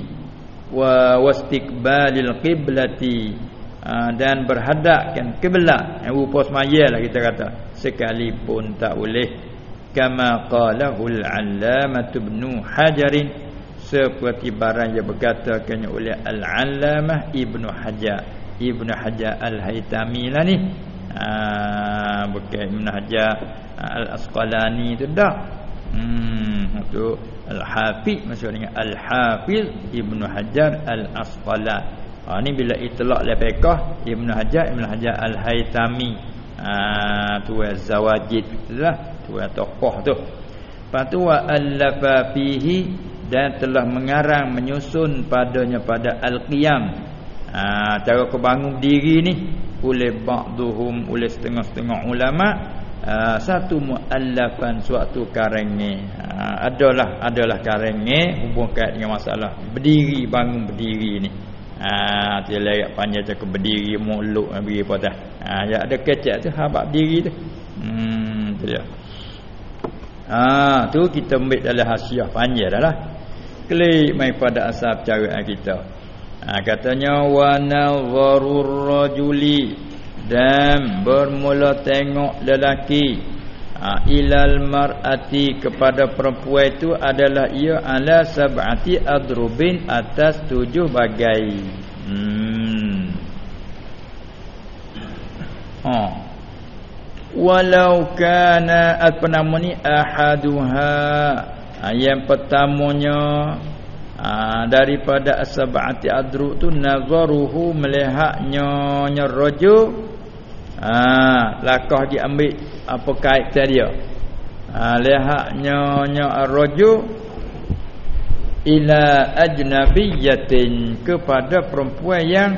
wa wastiqbalil qiblati dan berhadapkan kiblat yang rupa semayalah kita kata. Sekalipun tak boleh. Kama qalahul allamah ibn hajar seperti barang yang berkatakan oleh Al-Allamah Ibnu Hajar. Ibnu Hajar Al-Haytami lah ni. Ah bukan Ibnu Hajar Al-Asqalani tu dah. Hmm itu Al-Hafiz maksud dengan Al-Hafiz Ibnu Hajar Al-Asqalani ha, ni bila itlaq le fiqh Ibnu Hajar Ibnu Hajar Al-Haytami ah tu zawajid lah tu tokoh tu. Lepas tu wa allafa fihi dan telah mengarang menyusun padanya pada al-qiyam. Ha, cara kebangun diri ni oleh ba'duhum oleh setengah-setengah ulama ha, satu muallafan suatu karange ha, adalah adalah karange hubung kait dengan masalah berdiri bangun berdiri ni Ah, dia layak panjang cakap berdiri mulut berdiri apa dah. Ah, ya ada kecek tu habaq berdiri tu. Hmm, dia. Ah, tu kita ambil dalam hasiah panjang dah lah. Klik mai pada asal cara kita. Ah, katanya wa nazarur rajuli dan bermula tengok lelaki ha, ilal mar'ati kepada perempuan itu adalah ia ala sab'ati adrubin atas tujuh bagai. Hmm. Ha. Walau kana apa nama ni ahaduha. Ha, yang pertamanya ha, daripada sab'ati adru tu nazaruhu melihatnya nyarajuk ha, lakah diambil apa kaitan dia? Ha, lihatnya nya arraju ila ajnabiyatin kepada perempuan yang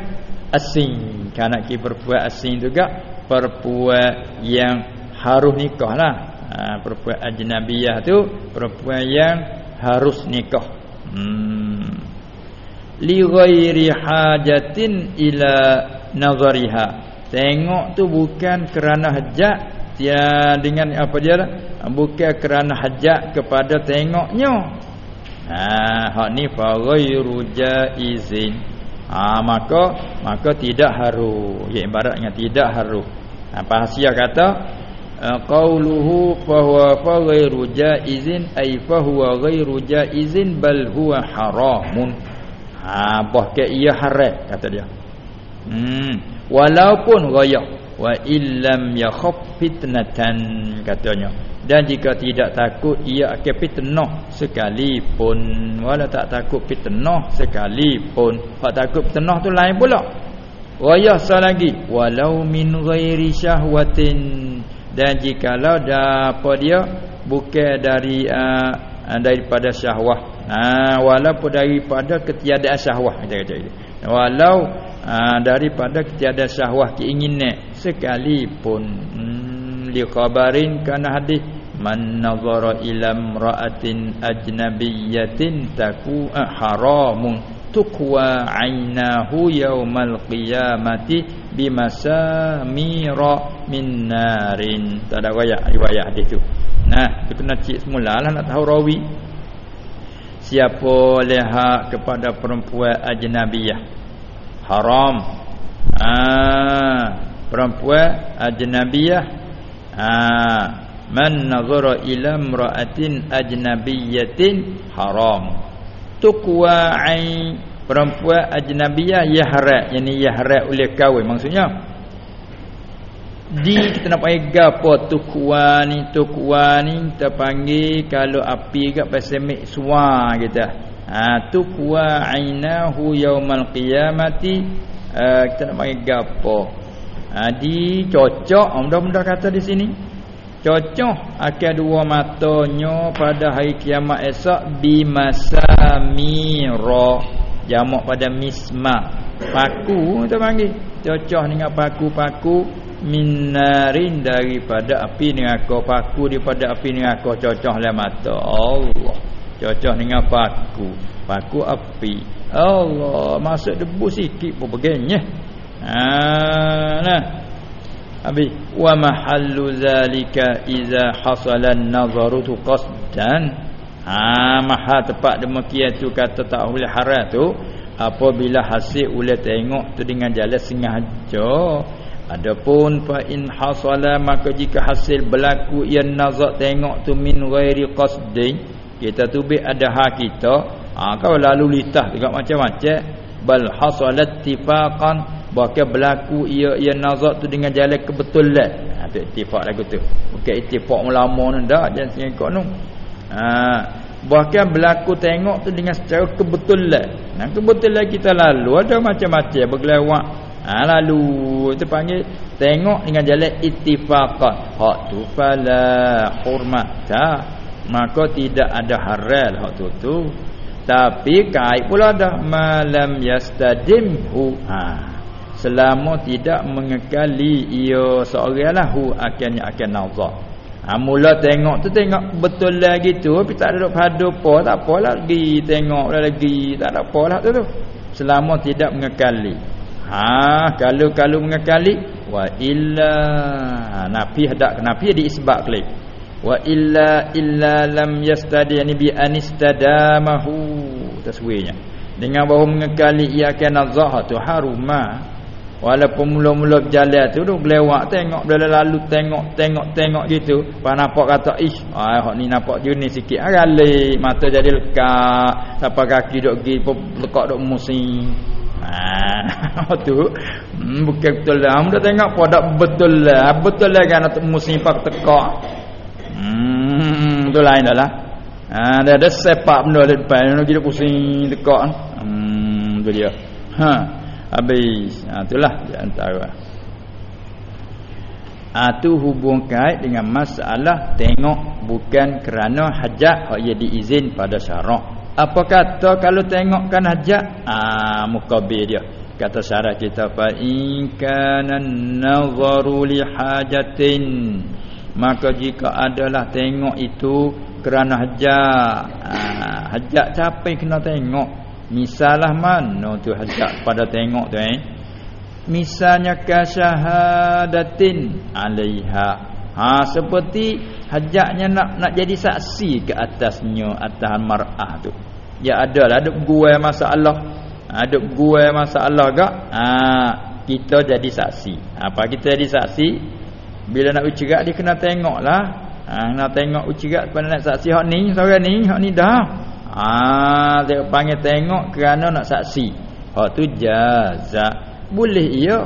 asing. Kerana ki perempuan asing juga perempuan yang harus nikah lah. Ha, perempuan ajnabiyah tu perempuan yang harus nikah. Hmm. li ghairi hajatin ila nazariha Tengok tu bukan kerana hajat dia dengan apa dia bukan kerana hajat kepada tengoknya. Ha hak ni fa ghairu jaizin. Ha maka maka tidak haru. Ya ibaratnya tidak haru. Apa hasiah kata qauluhu fa huwa fa ghairu jaizin ay fa huwa ghairu jaizin bal huwa haramun. Ha bahkan ia haram kata dia. Hmm walaupun ghayah wa illam yakhaf fitnatan katanya. Dan jika tidak takut ia akan fitnah sekalipun. Wala tak takut fitnah sekalipun. Tak takut fitnah tu lain pula. Ghayah lagi walau min ghairi syahwatin. Dan jikalau apa dia bukan dari uh, daripada syahwah. Ha, walaupun daripada ketiadaan syahwah kata kata walau ha, daripada ketiada syahwah keinginan. Sekalipun hmm, li khabarin kana hadis man nazara ila imra'atin ajnabiyatin taku eh, haramun tukwa ainahu yaumal qiyamati bimasamira min narin. Tak ada riwayat riwayat hadis tu. Nah kita nak cek semula lah nak tahu rawi. Siapa lihat kepada perempuan ajnabiyah haram. Ah perempuan ajnabiyah. Ah man nazara ila imra'atin ajnabiyatin haram. Tuqwa ai perempuan ajnabiyah yahra yani yahra oleh kahwin maksudnya. Di kita nak panggil gapo tuqwa ni tuqwa ni kita panggil kalau api kat pasal mik suar kita ha tuqwa ainahu yaumal qiyamati. Ha, kita nak panggil gapo. Ha di cocok mudah-mudah kata di sini. Cocok akan dua matanya pada hari kiamat esok di masa mira jamak pada misma. Paku kita panggil. Cocok dengan paku-paku minarin daripada api neraka. Paku daripada api neraka cocok lah mata Allah cocok dengan paku. Paku api. Allah masuk debu sikit pun begini ha nah. Habis wa mahallu zalika iza hasalan nazaru tu qasdan ha mahal tempat demikian tu kata boleh haram tu. Apabila hasil boleh tengok tu dengan jalan sengaja adapun fa in hasala maka jika hasil berlaku ia nazar tengok tu min ghairi qasdin kita tubik ada hak kita ha, kau lalu lintas juga macam-macam. Bal hasalat tifaqan bahkan berlaku ia ia nazar tu dengan jalan kebetulan. Ha tu ittifaq lagu tu. Bukan ittifaq ulama ni dak jangan singkok nu. Ha bahkan berlaku tengok tu dengan secara kebetulan. Nah kebetulan kita lalu ada macam-macam bergelawak. Ha lalu itu panggil tengok dengan jalan ittifaqan. Hak tu fala hurmata maka tidak ada haral hak tu tu tapi kait pula dah malam yastadimhu. Ha. Selama tidak mengekali ia seorang hu akhirnya akan nazar. Ha mula tengok tu tengok betul lah gitu tapi tak ada padu apa tak apalah lagi tengok lagi tak ada apalah tu tu. Selama tidak mengekali. Ha kalau kalau mengekali wa illa. Ha, nafi hadak nafi di isbat klik wa illa illa lam yastadi yani bi anistadamahu taswirnya dengan bahawa mengekali ia akan tu haruma. Walaupun mula-mula berjalan tu duk lewat tengok bila lalu tengok tengok tengok gitu. Pas nampak kata ish ah hok ni nampak jenis sikit. Agale mata jadi lekat sampai kaki duk pergi lekak duk musim Ah, [LAUGHS] tu? Hmm, bukan betul lah. Dah tengok pada betul lah. Betul lah kan musim pak tekak. Hmm, tu lain dah lah. Ha, dia ada sepak benda di depan. Dia pusing tekak. Hmm, tu dia. Ha, habis. Ha, itulah di antara. Ha, tu hubung kait dengan masalah tengok bukan kerana hajat yang diizin pada syarak. Apa kata kalau tengokkan hajat? Ah, ha, mukabil dia. Kata syarat kita fa in kana nazaru li hajatin maka jika adalah tengok itu kerana hajat. Ha, hajat siapa kena tengok? Misalah mana tu hajat pada tengok tu eh? Misalnya kasyahadatin alaiha. Ha seperti hajatnya nak nak jadi saksi ke atasnya atas mar'ah tu. Ya adalah. Ada gua masalah. Ada gua masalah gak? Ha kita jadi saksi. Apa kita jadi saksi bila nak ucerat dia kena tengoklah. Ha nak tengok ucerat pada nak saksi hak ni, seorang ni, hak ni dah. Ha dia panggil tengok kerana nak saksi. Hak tu jaza. Boleh ia.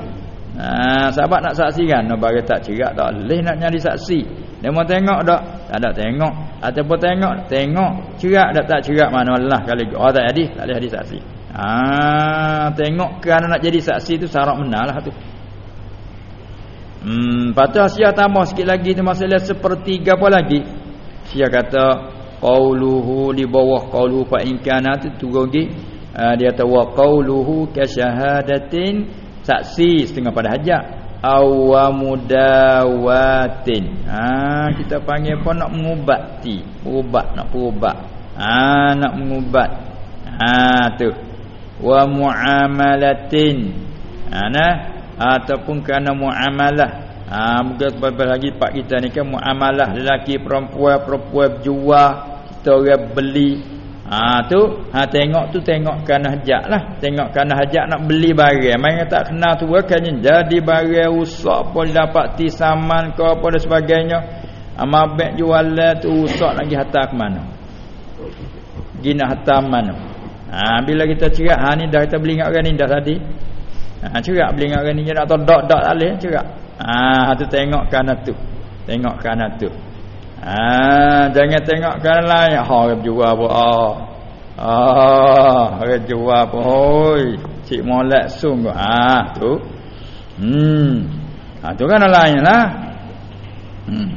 Ha sahabat nak saksi kan, nak bagi tak cerak tak boleh nak nyari saksi. Dia mau tengok tak? Tak ada tengok. Ataupun tengok, tengok cerak tak tak cerak mana Allah kali. Oh tak jadi, tak boleh jadi saksi. Ha tengok kerana nak jadi saksi tu syarat benar tu. Hmm, patut Asia tambah sikit lagi tu masalah sepertiga apa lagi? Sia kata qauluhu di bawah qaulu fa in kana tu turun lagi. Uh, dia kata wa qauluhu ka syahadatin saksi setengah pada hajat aw mudawatin. Ha kita panggil apa nak mengubati, ubat nak ubat. Ha nak mengubat. Ha tu. Wa muamalatin. Ha nah ataupun kerana muamalah. Ha mungkin sebab lagi pak kita ni kan muamalah lelaki perempuan perempuan berjual kita orang beli. Ha tu ha tengok tu tengok kerana hajat lah. Tengok kerana hajat nak beli barang. Main tak kenal tu kan jadi barang rusak pun dapat ti saman ke apa dan sebagainya. Amabek jualan tu rusak lagi hantar ke mana. Gina hantar mana. Ha bila kita cerak ha ni dah kita beli dengan orang ni dah tadi Ha cerak beli dengan orang ni nak tahu dok-dok tak leh cerak. Ha tu tengok kanan tu. Tengok kanan tu. Ha jangan tengok kanan lain. Ha orang jual apa? Ah. Ah, orang jual apa? Hoi, cik molek sungguh. Ha tu. Hmm. Ha tu kan lain lah. Hmm.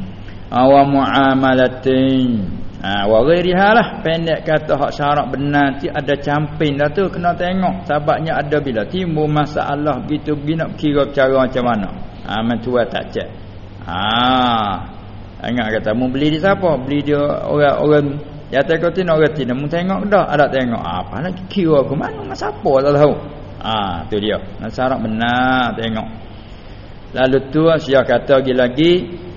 Awam muamalatin. Ha ghairiha lah pendek kata hak syarat benar ti ada camping dah tu kena tengok sebabnya ada bila timbul masalah begitu begini kira cara macam mana. Ha mentua tak cek. Ha ingat kata mu beli di siapa? Beli dia orang-orang ya tak kau tin orang tin mu tengok dah ada tengok apa nak kira ke mana masa apa tak tahu. Ha tu dia. Nak syarat benar tengok. Lalu tu sia kata lagi lagi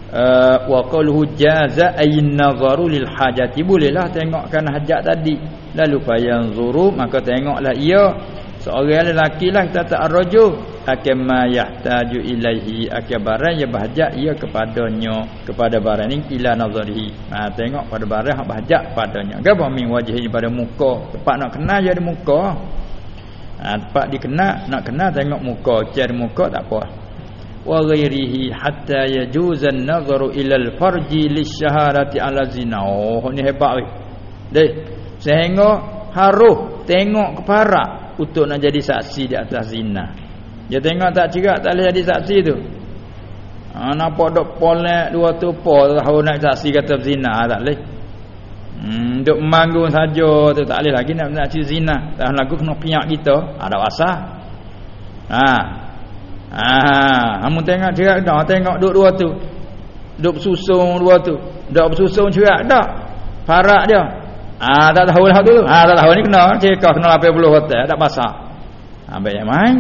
Uh, wa qawluhu jaza ayin nazaru lil hajati. Bolehlah tengokkan hajat tadi. Lalu fayanzuru maka tengoklah ia. Seorang lelaki lah kita tak arju akan ma yahtaju ilaihi. Akan barang yang ia kepadanya kepada barang ni ila nazarihi. Ha tengok pada barang hak bahajak padanya gapo min wajhi pada muka? Tempat nak kenal jadi muka. Ha tempat dikenal nak kenal tengok muka. Cari muka tak apa wa ghairihi hatta yajuzan nazaru ila al-farji lisyahadati ala zina oh ni hebat weh deh sehingga harus tengok keparak untuk nak jadi saksi di atas zina dia tengok tak cerak tak boleh jadi saksi tu. Ha, nampak dok polek dua tu po tahu nak saksi kata zina ha, tak boleh. Hmm, duk manggung saja tu tak boleh lagi nak cerita zina. Dah lagu kena piak kita, ada wasah. Ha. Ha, kamu tengok cerak dah tengok duk dua tu. Duk susung dua tu. Duk susung cerak dak. Farak dia. Ah tak tahu lah tu. Ah tak tahu ni kena cekak kena 80 hotel tak basah. Ambil yang main.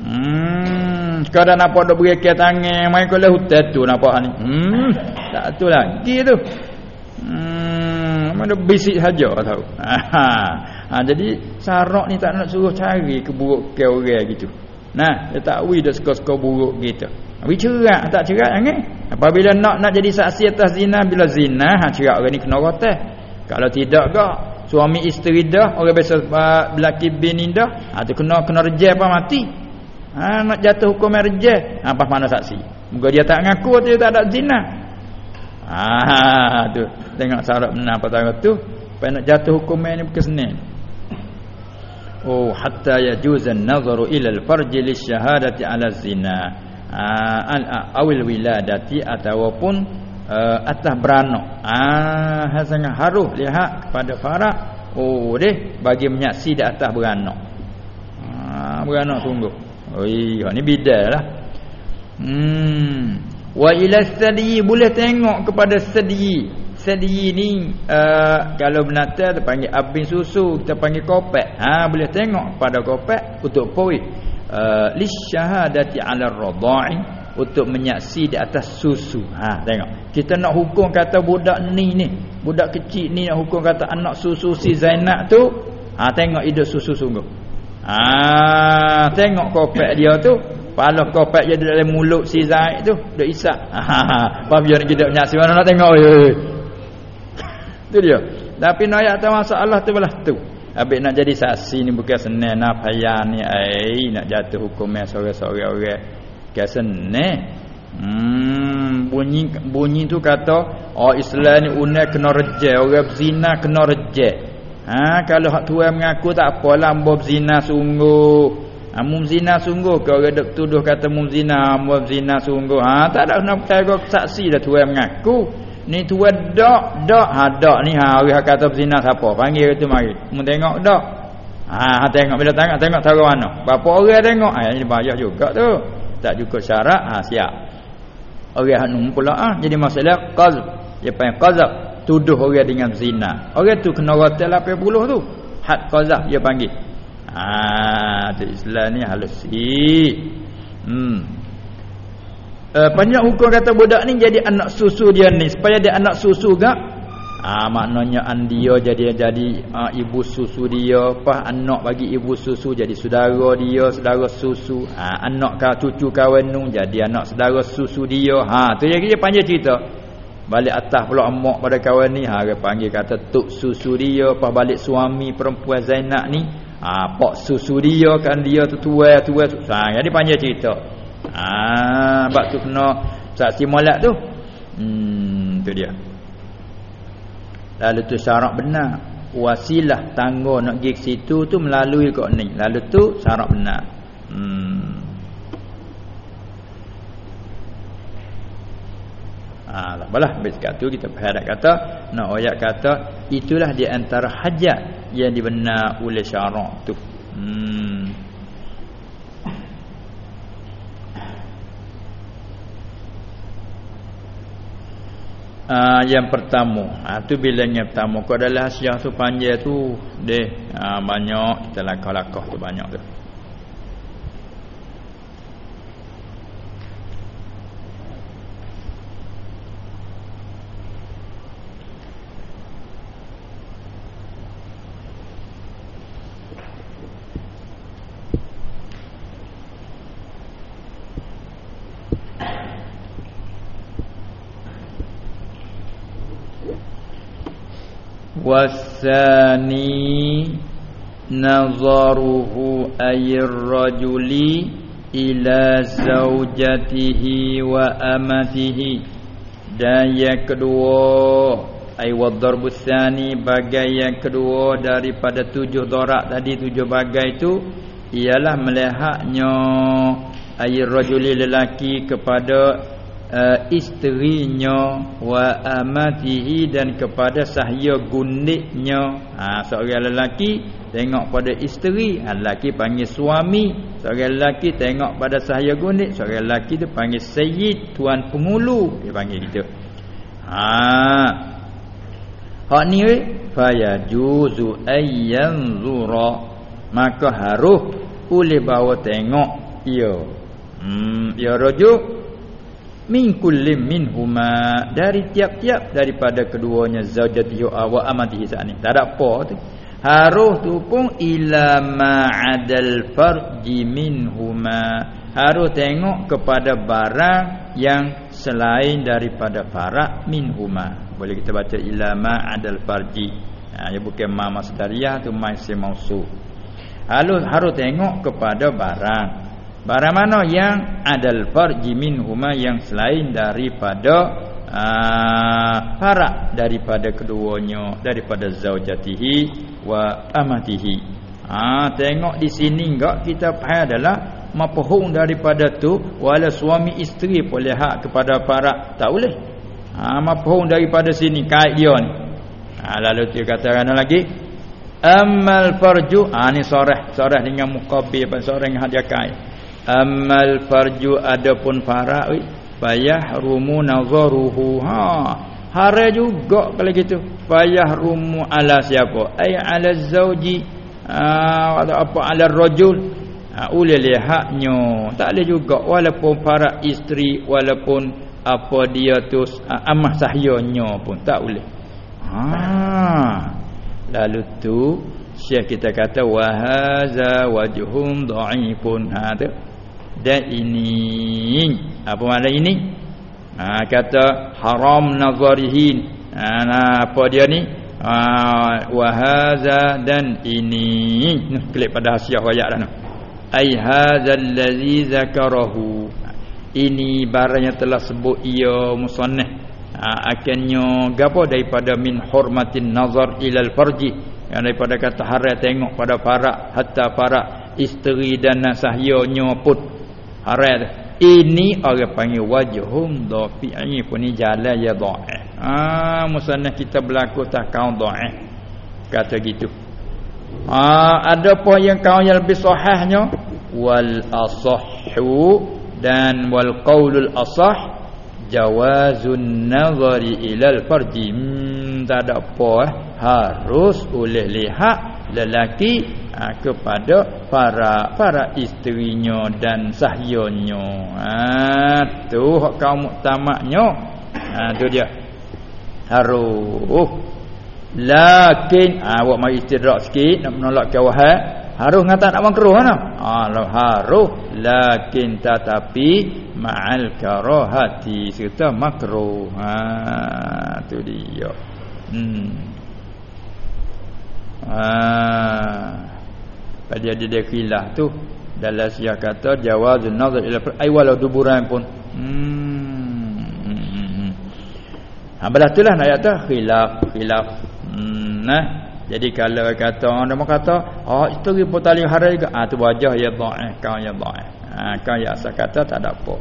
Hmm, sekarang nampak dok beri kaki tangan, main kau lahu tu nampak ni. Hmm, tak tu lagi tu. Hmm, mana bisik saja tahu. Ha, [LAUGHS] ha, jadi sarak ni tak nak suruh cari keburuk ke orang gitu. Nah, dia tak wi dak suka-suka buruk gitu. Wi cerak tak cerak angin. Apabila nak nak jadi saksi atas zina bila zina, ha cerak orang ni kena rotan. Kalau tidak gak suami isteri dah orang biasa belaki bini dah, ha tu kena kena reject apa mati. Ha, nak jatuh hukum rejah. Apa mana saksi? Moga dia tak ngaku dia tak ada zina. Ha tu. Tengok syarat benar perkara tu. Supaya nak jatuh hukum ni bukan senang. Oh hatta yajuzan nazaru ila al-farj li syahadati ala zina. Ha, al awil wiladati ataupun uh, atas beranak. Ah ha, sangat harus lihat kepada farak. Oh deh bagi menyaksi di atas beranak. Ah beranak sungguh. Oi, ni bidal lah. Hmm. Wa ila sadi boleh tengok kepada sadi. Sadi ni uh, kalau benata kita panggil abin susu, kita panggil kopek. Ha boleh tengok pada kopek untuk poi. Uh, lisyahadati ala radha'i untuk menyaksi di atas susu. Ha tengok. Kita nak hukum kata budak ni ni, budak kecil ni nak hukum kata anak susu si Zainab tu, ha tengok hidup susu sungguh. Ah, tengok kopek dia tu. Pala kopek dia dalam mulut si Zaid tu, dak isak. Ha, apa biar kita menyaksi mana nak tengok oi. Tu dia. Tapi nak ayat masalah tu belah tu. Habis nak jadi saksi ni bukan senang nak payah ni ai nak jatuh hukum yang sore-sore orang. Bukan senang. Hmm, bunyi bunyi tu kata oh Islam ni unai kena reject orang zina kena reject Ha kalau hak tuan mengaku tak apalah mbok zina sungguh. Ha mum zina sungguh kau orang dok tuduh kata mum zina, mum zina sungguh. Ha tak ada nak percaya saksi dah tuan mengaku. Ni tuan dak dak ha dak ni ha orang kata zina siapa? Panggil tu mari. Mun tengok dak. Ha, ha tengok bila tengok tengok tahu mana. Berapa orang tengok? Ha ini banyak juga tu. Tak cukup syarat ha siap. Orang hak pula ha. jadi masalah qazf. Dia panggil qazf tuduh orang dengan zina. Orang tu kena rotel 80 tu. Had qazah dia panggil. Ah, tu Islam ni halus. Hmm. Uh, banyak hukum kata budak ni jadi anak susu dia ni supaya dia anak susu gak. Ah maknanya an dia jadi jadi uh, ibu susu dia, apa anak bagi ibu susu jadi saudara dia, saudara susu. Ah anak ka cucu kawan nu jadi anak saudara susu dia. Ha tu dia panjang cerita. Balik atas pula emak pada kawan ni ha dia panggil kata tuk susu dia apa balik suami perempuan Zainab ni ha pak susu dia kan dia tu tua tua tu ha jadi panjang cerita ha bab tu kena saksi molek tu. Hmm tu dia. Lalu tu syarat benar. Wasilah tangga nak pergi ke situ tu melalui kok ni. Lalu tu syarat benar. Hmm. Ah, ha, apalah. Habis kat tu kita berharap kata nak ayat kata itulah di antara hajat yang dibenar oleh syarak tu. Hmm. Uh, yang pertama. Ha, tu bilangnya pertama. Kau adalah hasiah tu panjang tu deh. Uh, banyak. Kita lakah-lakah tu banyak tu wasani nazaruhu ayir rajuli ila zaujatihi wa amatihi dan yang kedua ai wadarbu tsani bagai yang kedua daripada tujuh dorak tadi tujuh bagai itu ialah melihatnya ayir rajuli lelaki kepada uh, isterinya wa amatihi dan kepada sahya gundiknya. Ha seorang lelaki tengok pada isteri ha, lelaki panggil suami. Seorang lelaki tengok pada sahaya gundik seorang lelaki tu panggil sayyid tuan pengulu dia panggil gitu. Ha. Hak ni faya juzu ayyanzura maka harus boleh bawa tengok ya. Hmm ya rujuk min kullim minhuma dari tiap-tiap daripada keduanya zaujatihi wa amatihi sani. Tak ada apa tu. Harus tu pun ila ma'adal farji minhuma. Harus tengok kepada barang yang selain daripada farak minhuma boleh kita baca ilama adal farji ha ya bukan ma masdariyah tu ma isim mausul harus harus tengok kepada barang barang mana yang adal farji minhuma yang selain daripada uh, farak daripada keduanya daripada zaujatihi wa amatihi. Ha tengok di sini enggak kita faham adalah mapohong daripada tu wala suami isteri boleh hak kepada farak tak boleh. Ha, mafhum daripada sini kait dia ni. Ha, lalu dia kata mana lagi amal farju ha, ni sorah sorah dengan muqabil apa sorah dengan hadiah kait amal farju adapun farak payah rumu nazaruhu. Ha hara juga kalau gitu. Payah rumu ala siapa? Ay ala zauji. Ha, atau apa? Ala rajul. Ha, ulil haknya tak boleh juga. Walaupun para isteri walaupun apa dia tu amah sahyanya pun tak boleh. Ha. Lalu tu syekh kita kata wa haza wajhum dhaifun. Ha tu dan ini apa makna ini? Ha kata haram nazarihin. Ha nah, apa dia ni? Ha wa haza dan ini. Nah, klik pada hasiah ayat dah noh ai hadzal ladzi zakarahu. Ini barang yang telah sebut ia musannah ha, akhirnya gapo? Daripada min hormatin nazar ilal farji. Yang daripada kata haram tengok pada para hatta para isteri dan sahyanya pun haram ini orang panggil wajhum dhafi'i pun ni jalan ya dhaif ah musannah kita berlaku tak kaum dhaif kata gitu. Ah ada apa yang kaum yang lebih sahihnya wal asahhu dan wal qaulul asah jawazun nazari ilal farji. Hmm, tak ada apa eh. harus oleh lihat lelaki ha, kepada para para isterinya dan sahyonnya ha tu hak kaum muktamaknya ha tu dia harus lakin ha, awak mai istidrak sikit nak menolak kawahan Harus ngata nak makruh mana? Ah harus lakin tetapi ma'al karahati serta makruh. Ha tu dia. Hmm. Ha pada dia dia khilaf tu dalam sia kata jawazun nazar ila ai walau duburan pun. Hmm. hmm, hmm, hmm. Ha itulah nak kata khilaf khilaf. Hmm nah jadi kalau kata orang dia kata, "Oh, itu ribu tali haram juga." Ah tu wajah ya dhaif, kau ya dhaif. Ah kau ya asal kata tak ada apa.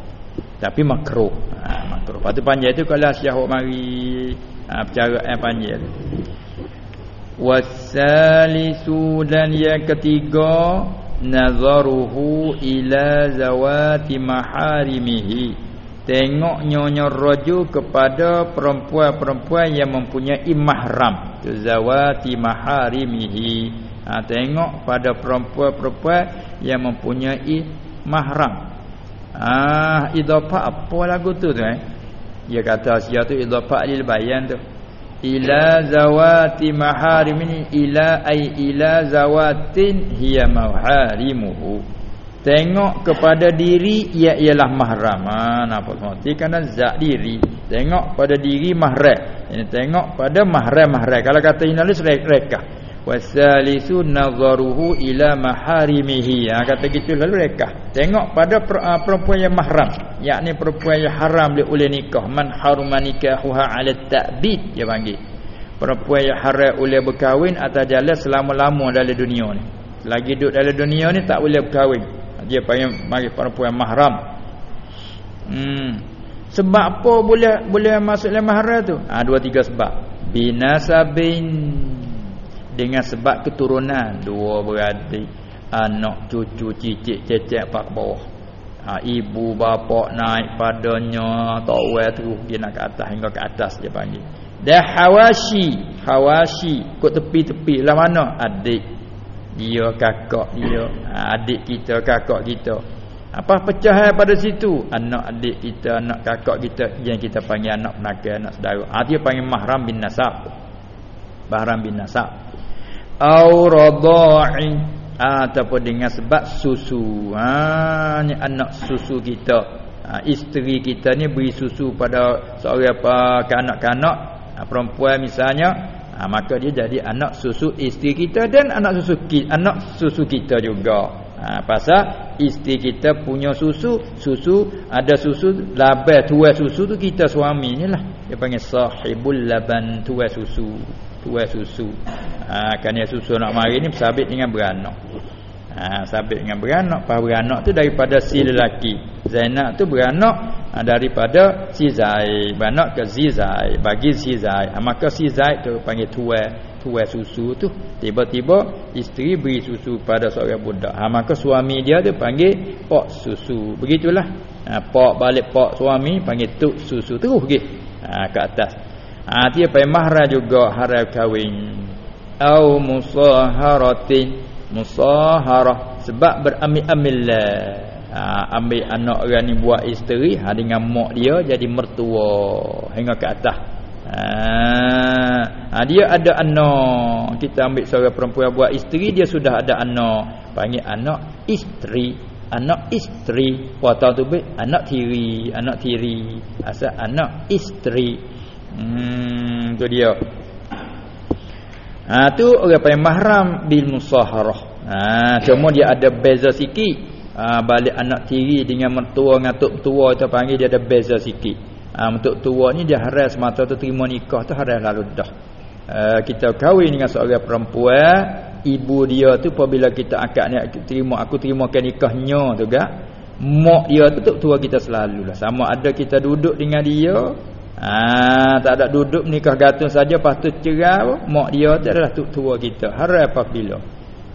Tapi makruh. Ah makruh. Patu panjang itu kalau syahwat mari ah bicara yang panjang. Wasalisu dan yang ketiga nazaruhu ila zawati maharimihi tengok nyonya raju kepada perempuan-perempuan yang mempunyai mahram zawati maharimihi. Ha, tengok pada perempuan-perempuan yang mempunyai mahram. Ah idafah apa lagu tu tu eh dia kata sia tu idafah lil bayan tu ila zawati maharimihi ila ai ila zawatin hiya maharimuhu Tengok kepada diri ia ialah mahram. Nampak mati kerana zat diri. Tengok pada diri mahram. ini tengok pada mahram-mahram kalau kata inalis rekah wasalisu nazaruhu ila maharimihi. Ha, kata gitu lalu rekah. Tengok pada uh, perempuan yang mahram. Yakni perempuan yang haram dia oleh nikah. Man harumanikahuha ala ta'bid dia panggil. Perempuan yang haram oleh berkahwin atau jalan selama-lama dalam dunia ni. Lagi duduk dalam dunia ni tak boleh berkahwin. Dia panggil perempuan mahram. Hmm. Sebab apa boleh boleh masuk dalam mahram tu? Ha dua tiga sebab. Binasabin dengan sebab keturunan. Dua beradik anak cucu cicit cecek pak bawah. Ha, ibu bapa naik padanya tahu tu dia nak ke atas hingga ke atas dia panggil. Dah hawashi. Hawashi. Kok tepi-tepi lah mana? Adik dia kakak dia. Ha, adik kita kakak kita. Apa pecahan pada situ? Anak adik kita anak kakak kita. Yang kita panggil anak penakal anak saudara. Ha, dia panggil mahram bin nasab. Mahram bin nasab au radha'i. Ha, ataupun dengan sebab susu. Ha ni anak susu kita. Ha, isteri kita ni beri susu pada seorang apa kanak-kanak. Ha, perempuan misalnya. Ha, maka dia jadi anak susu isteri kita dan anak susu anak susu kita juga. Ha, pasal isteri kita punya susu susu ada susu laban tuai susu tu kita suami ni lah dia panggil sahibul laban tuai susu. Tuai susu. Ha, kan susu nak mari ni bersabit dengan beranak. Ha, sabit dengan beranak. Pas beranak tu daripada si lelaki. Zainab tu beranak ha, daripada si Zaid. Beranak ke si Zaid. Bagi si Zaid. Ha, maka si Zaid tu panggil tuai tuai susu tu. Tiba-tiba isteri beri susu pada seorang budak. Ha, maka suami dia tu panggil pak susu. Begitulah. Ha, pak balik pak suami panggil tuk susu. Terus pergi ha, ke atas. Ha, dia panggil mahra juga haram kahwin. Au musaharatin. Musaharah. Sebab beramil-amil lah. ha, ambil anak orang ni buat isteri ha, dengan mak dia jadi mertua. Hingga ke atas. Ha, dia ada anak. Kita ambil seorang perempuan buat isteri dia sudah ada anak. Panggil anak isteri anak isteri puasa tu bet anak tiri anak tiri asal anak isteri hmm tu dia Ha tu orang panggil mahram bil musaharah. Ha cuma dia ada beza sikit. Ha balik anak tiri dengan mertua dengan tok tua kita panggil dia ada beza sikit. Ha tok tua ni dia haram semata tu terima nikah tu haram lalu dah. Ha, kita kahwin dengan seorang perempuan, ibu dia tu apabila kita akad ni terima aku terimakan nikahnya tu gak. Mak dia tu tok tua kita selalulah. Sama ada kita duduk dengan dia Ah, tak ada duduk nikah gantung saja patut cerai mak dia tu adalah tuk tua kita. Haram apabila.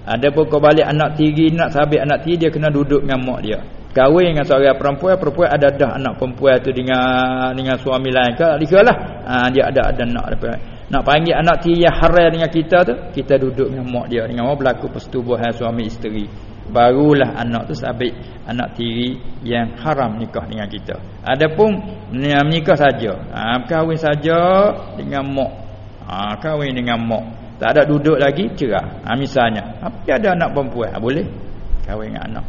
Ada pun kau balik anak tiri nak sabit anak tiri dia kena duduk dengan mak dia. Kahwin dengan seorang perempuan, perempuan ada dah anak perempuan tu dengan dengan suami lain ke? Dikiralah. Ah, dia ada ada nak nak panggil anak tiri yang haram dengan kita tu, kita duduk dengan mak dia dengan mak berlaku persetubuhan suami isteri. Barulah anak tu sabit anak tiri yang haram nikah dengan kita. Adapun nikah saja. Ha, kahwin saja dengan mak. Ha, kahwin dengan mak. Tak ada duduk lagi cerah. Ha, misalnya tapi ada anak perempuan. Ha, boleh. Kahwin dengan anak.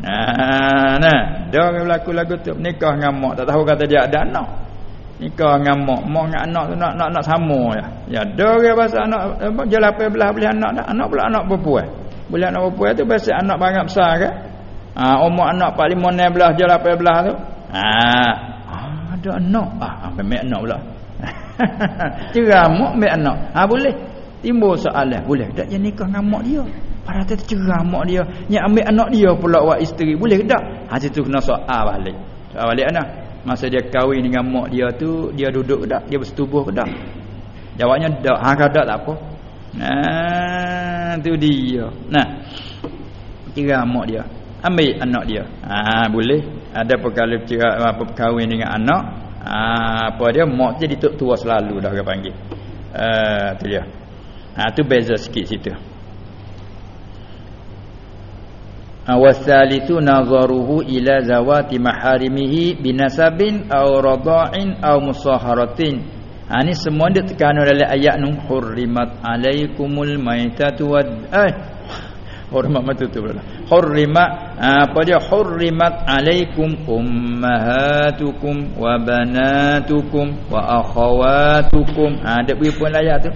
Nah nah. Dia orang berlaku lagu tu nikah dengan mak. Tak tahu kata dia ada anak nikah dengan mak mak dengan anak tu nak nak nak sama ya ya dia orang bahasa anak apa jelapai belah belah anak dah anak pula anak perempuan boleh anak perempuan tu biasa anak banyak besar kan? Ha, umur anak 4 5 6 belah je 8 belah tu. Ha, ada anak. Ah, ambil mek anak pula. [LAUGHS] ceramuk mek anak. Ha boleh. Timbul soalan, boleh tak dia nikah dengan mak dia? Pada tu ceramuk dia, ni ambil anak dia pula buat isteri, boleh tak? Ha situ kena soal balik. Soal balik ana. Masa dia kahwin dengan mak dia tu, dia duduk tak? Dia bersetubuh tak? Jawabnya tak. Ha kada tak apa. Nah, tu dia. Nah. Kira mak dia. Ambil anak dia. Ha, boleh. Ada perkara kira apa kahwin dengan anak. Ha, apa dia mak jadi tok tua selalu dah orang panggil. Uh, tu dia. Ha, tu beza sikit situ. Awasalitu nazaruhu ila zawati maharimihi binasabin aw radha'in aw musaharatin. Ha ni semua dia tekan dalam ayat nu hurrimat alaikumul maitatu wad eh [LAUGHS] hurmat matu tu pula. Hurrimat apa dia? Hurrimat alaikum ummahatukum wa banatukum wa akhawatukum. Ha ada beri pun ayat tu.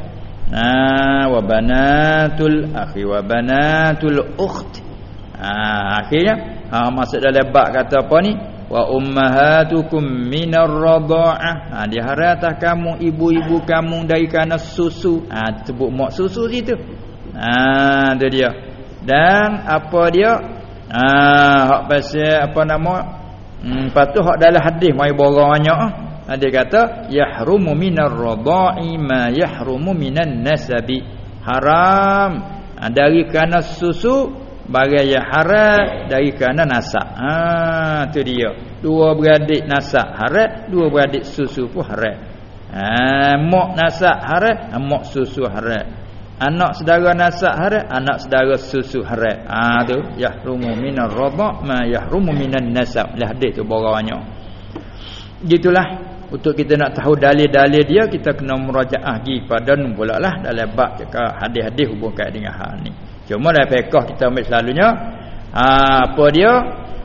Ha wa banatul akhi wa banatul ukht ha akhirnya ha masuk dalam bab kata apa ni? Wa ummahatukum minar radha'ah. Ha di atas kamu ibu-ibu kamu dari kana susu. Ha sebut mak susu situ ha tu dia. Dan apa dia? Ah hak pasal apa nama? Hmm patu hak dalam hadis mai borang banyak. Ah dia kata yahrumu minar radha'i ma yahrumu minan nasabi. Haram. Ha, dari kerana susu bagi yang haram dari kerana nasab ha tu dia. Dua beradik nasab haram dua beradik susu pun haram ha mak nasab haram mak susu haram anak saudara nasab haram anak saudara susu haram ah ha, tu. Yahrumu minar radha ma yahrumu minan nasab. Lah hadis tu borangnya gitulah. Untuk kita nak tahu dalil-dalil dia kita kena merajaah gi pada pula lah dalam bab cakap hadis-hadis hubungkan dengan hal ni cuma dalam fiqh kita ambil selalunya ha, apa dia?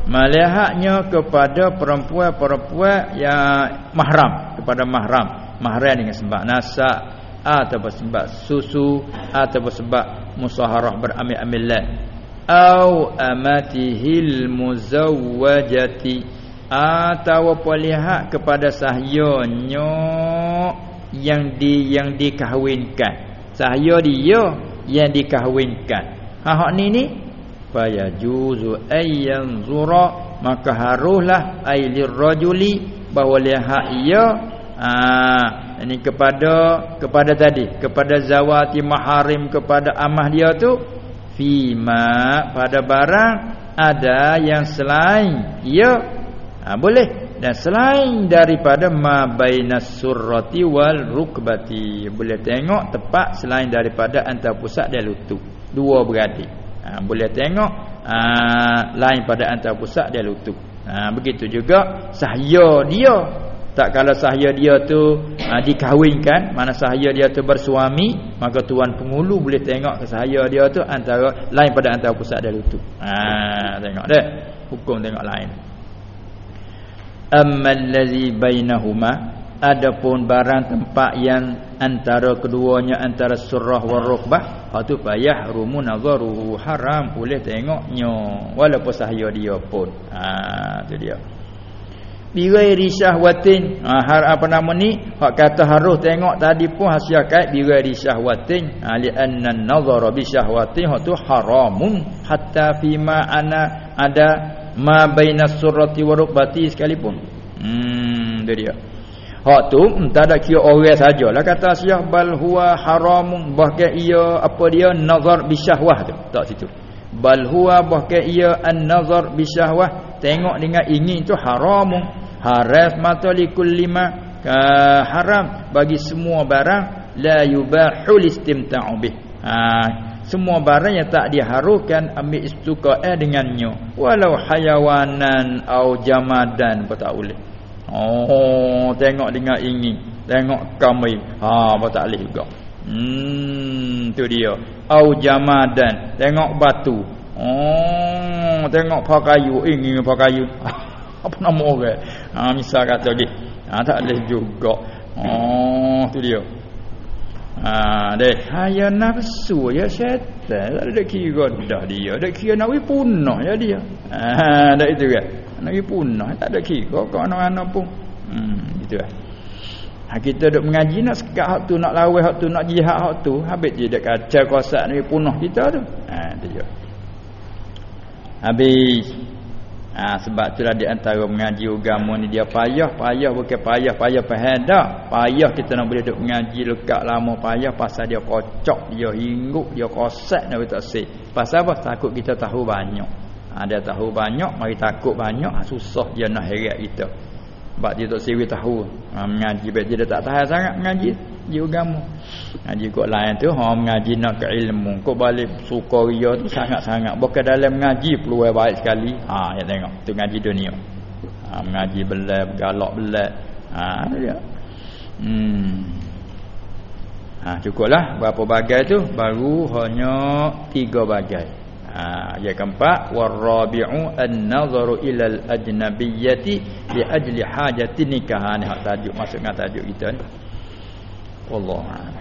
Melihatnya kepada perempuan-perempuan yang mahram kepada mahram. Mahram dengan sebab nasab atau sebab susu atau sebab musaharah beramil-amilan au amatihil muzawwajati atau polihat kepada sahyonyo yang di yang dikahwinkan. Sahyo dia yang dikahwinkan. Ha hak ni ni? Fa yajuzu ayyanzura maka haruslah ailir rajuli bahawa lihat ia ah ini kepada kepada tadi kepada zawati maharim kepada amah dia tu fima pada barang ada yang selain ya ha, boleh dan selain daripada ma bainas surrati wal rukbati boleh tengok tepat selain daripada antara pusat dan lutut. Dua beradik. Ha, boleh tengok ha, lain pada antara pusat dan lutut. Ha, begitu juga sahya dia. Tak kalau sahaya dia tu ha, dikahwinkan mana sahaya dia tu bersuami maka tuan pengulu boleh tengok ke sahaya dia tu antara lain pada antara pusat dan lutut. Ha tengok deh hukum tengok lain ammal ladzi bainahuma adapun barang tempat yang antara keduanya antara surah wa rukbah itu payah rumun nazaruhu haram boleh tengoknya walaupun sahaya dia pun. Ha tu dia. Bighairi syahwatin ha, har apa nama ni? Hak kata harus tengok tadi pun hasil kait bighairi syahwatin ha, li anna an-nazara bi syahwatin hak tu haramun. Hatta fi ma ana ada ma baina surati wa rukbati sekalipun. Hmm dia dia. Hak tu entah ada kira orang sajalah kata syah bal huwa haramun bahkan ia apa dia nazar bi syahwah tu. Tak situ. Bal huwa bahkan ia an-nazar bi syahwah tengok dengan ingin tu haramun haras mata likullima haram. Bagi semua barang la yubahul istimta'u bih. Ha, semua barang yang tak diharukan ambil istiqa'ah dengannya. Walau hayawanan atau jamadan apa tak boleh. Oh tengok dengan ingin tengok kami ha apa tak boleh juga. Hmm tu dia. Au jamadan tengok batu. Oh tengok pakayu. Ingin pakayu. [LAUGHS] Apa nama orang? Ha misal kata lagi ha tak boleh juga. Oh tu dia ha deh haya nafsu ya syaitan tak ada kira dah dia. Dak kira nak punah ya dia. Ha dak itu kan. Nak punah. Tak ada kira. Kau mana-mana pun. Hmm gitu kan Ha, kita duk mengaji nak sekat hak tu nak lawan hak tu nak jihad hak tu habis dia dak kacau kosak ni punah kita tu. Ha tu habis Ha, sebab itulah di antara mengaji agama ni dia payah, payah bukan payah, payah faham dak. Payah kita nak boleh duk mengaji lekat lama payah pasal dia kocok, dia hingguk, dia kosak nak tak sih. Pasal apa? Takut kita tahu banyak. Ha, dia tahu banyak, mari takut banyak, ha, susah dia nak heret kita. Sebab dia tak sewi tahu ha, mengaji, baik dia tak tahan sangat mengaji dia agama. Ngaji kok lain tu ha mengaji nak ke ilmu. Kok balik suka tu sangat-sangat. Bukan dalam mengaji peluang baik sekali. Ha ya tengok. Tu ngaji dunia. Ha mengaji belak galak belak. Ha dia. Hmm. Ha cukuplah berapa bagai tu baru hanya tiga bagai. Ha yang keempat warabi'u an-nazaru ila al-ajnabiyyati li ajli hajati nikah ni hak tajuk masuk dengan tajuk kita ni wallahu a'lam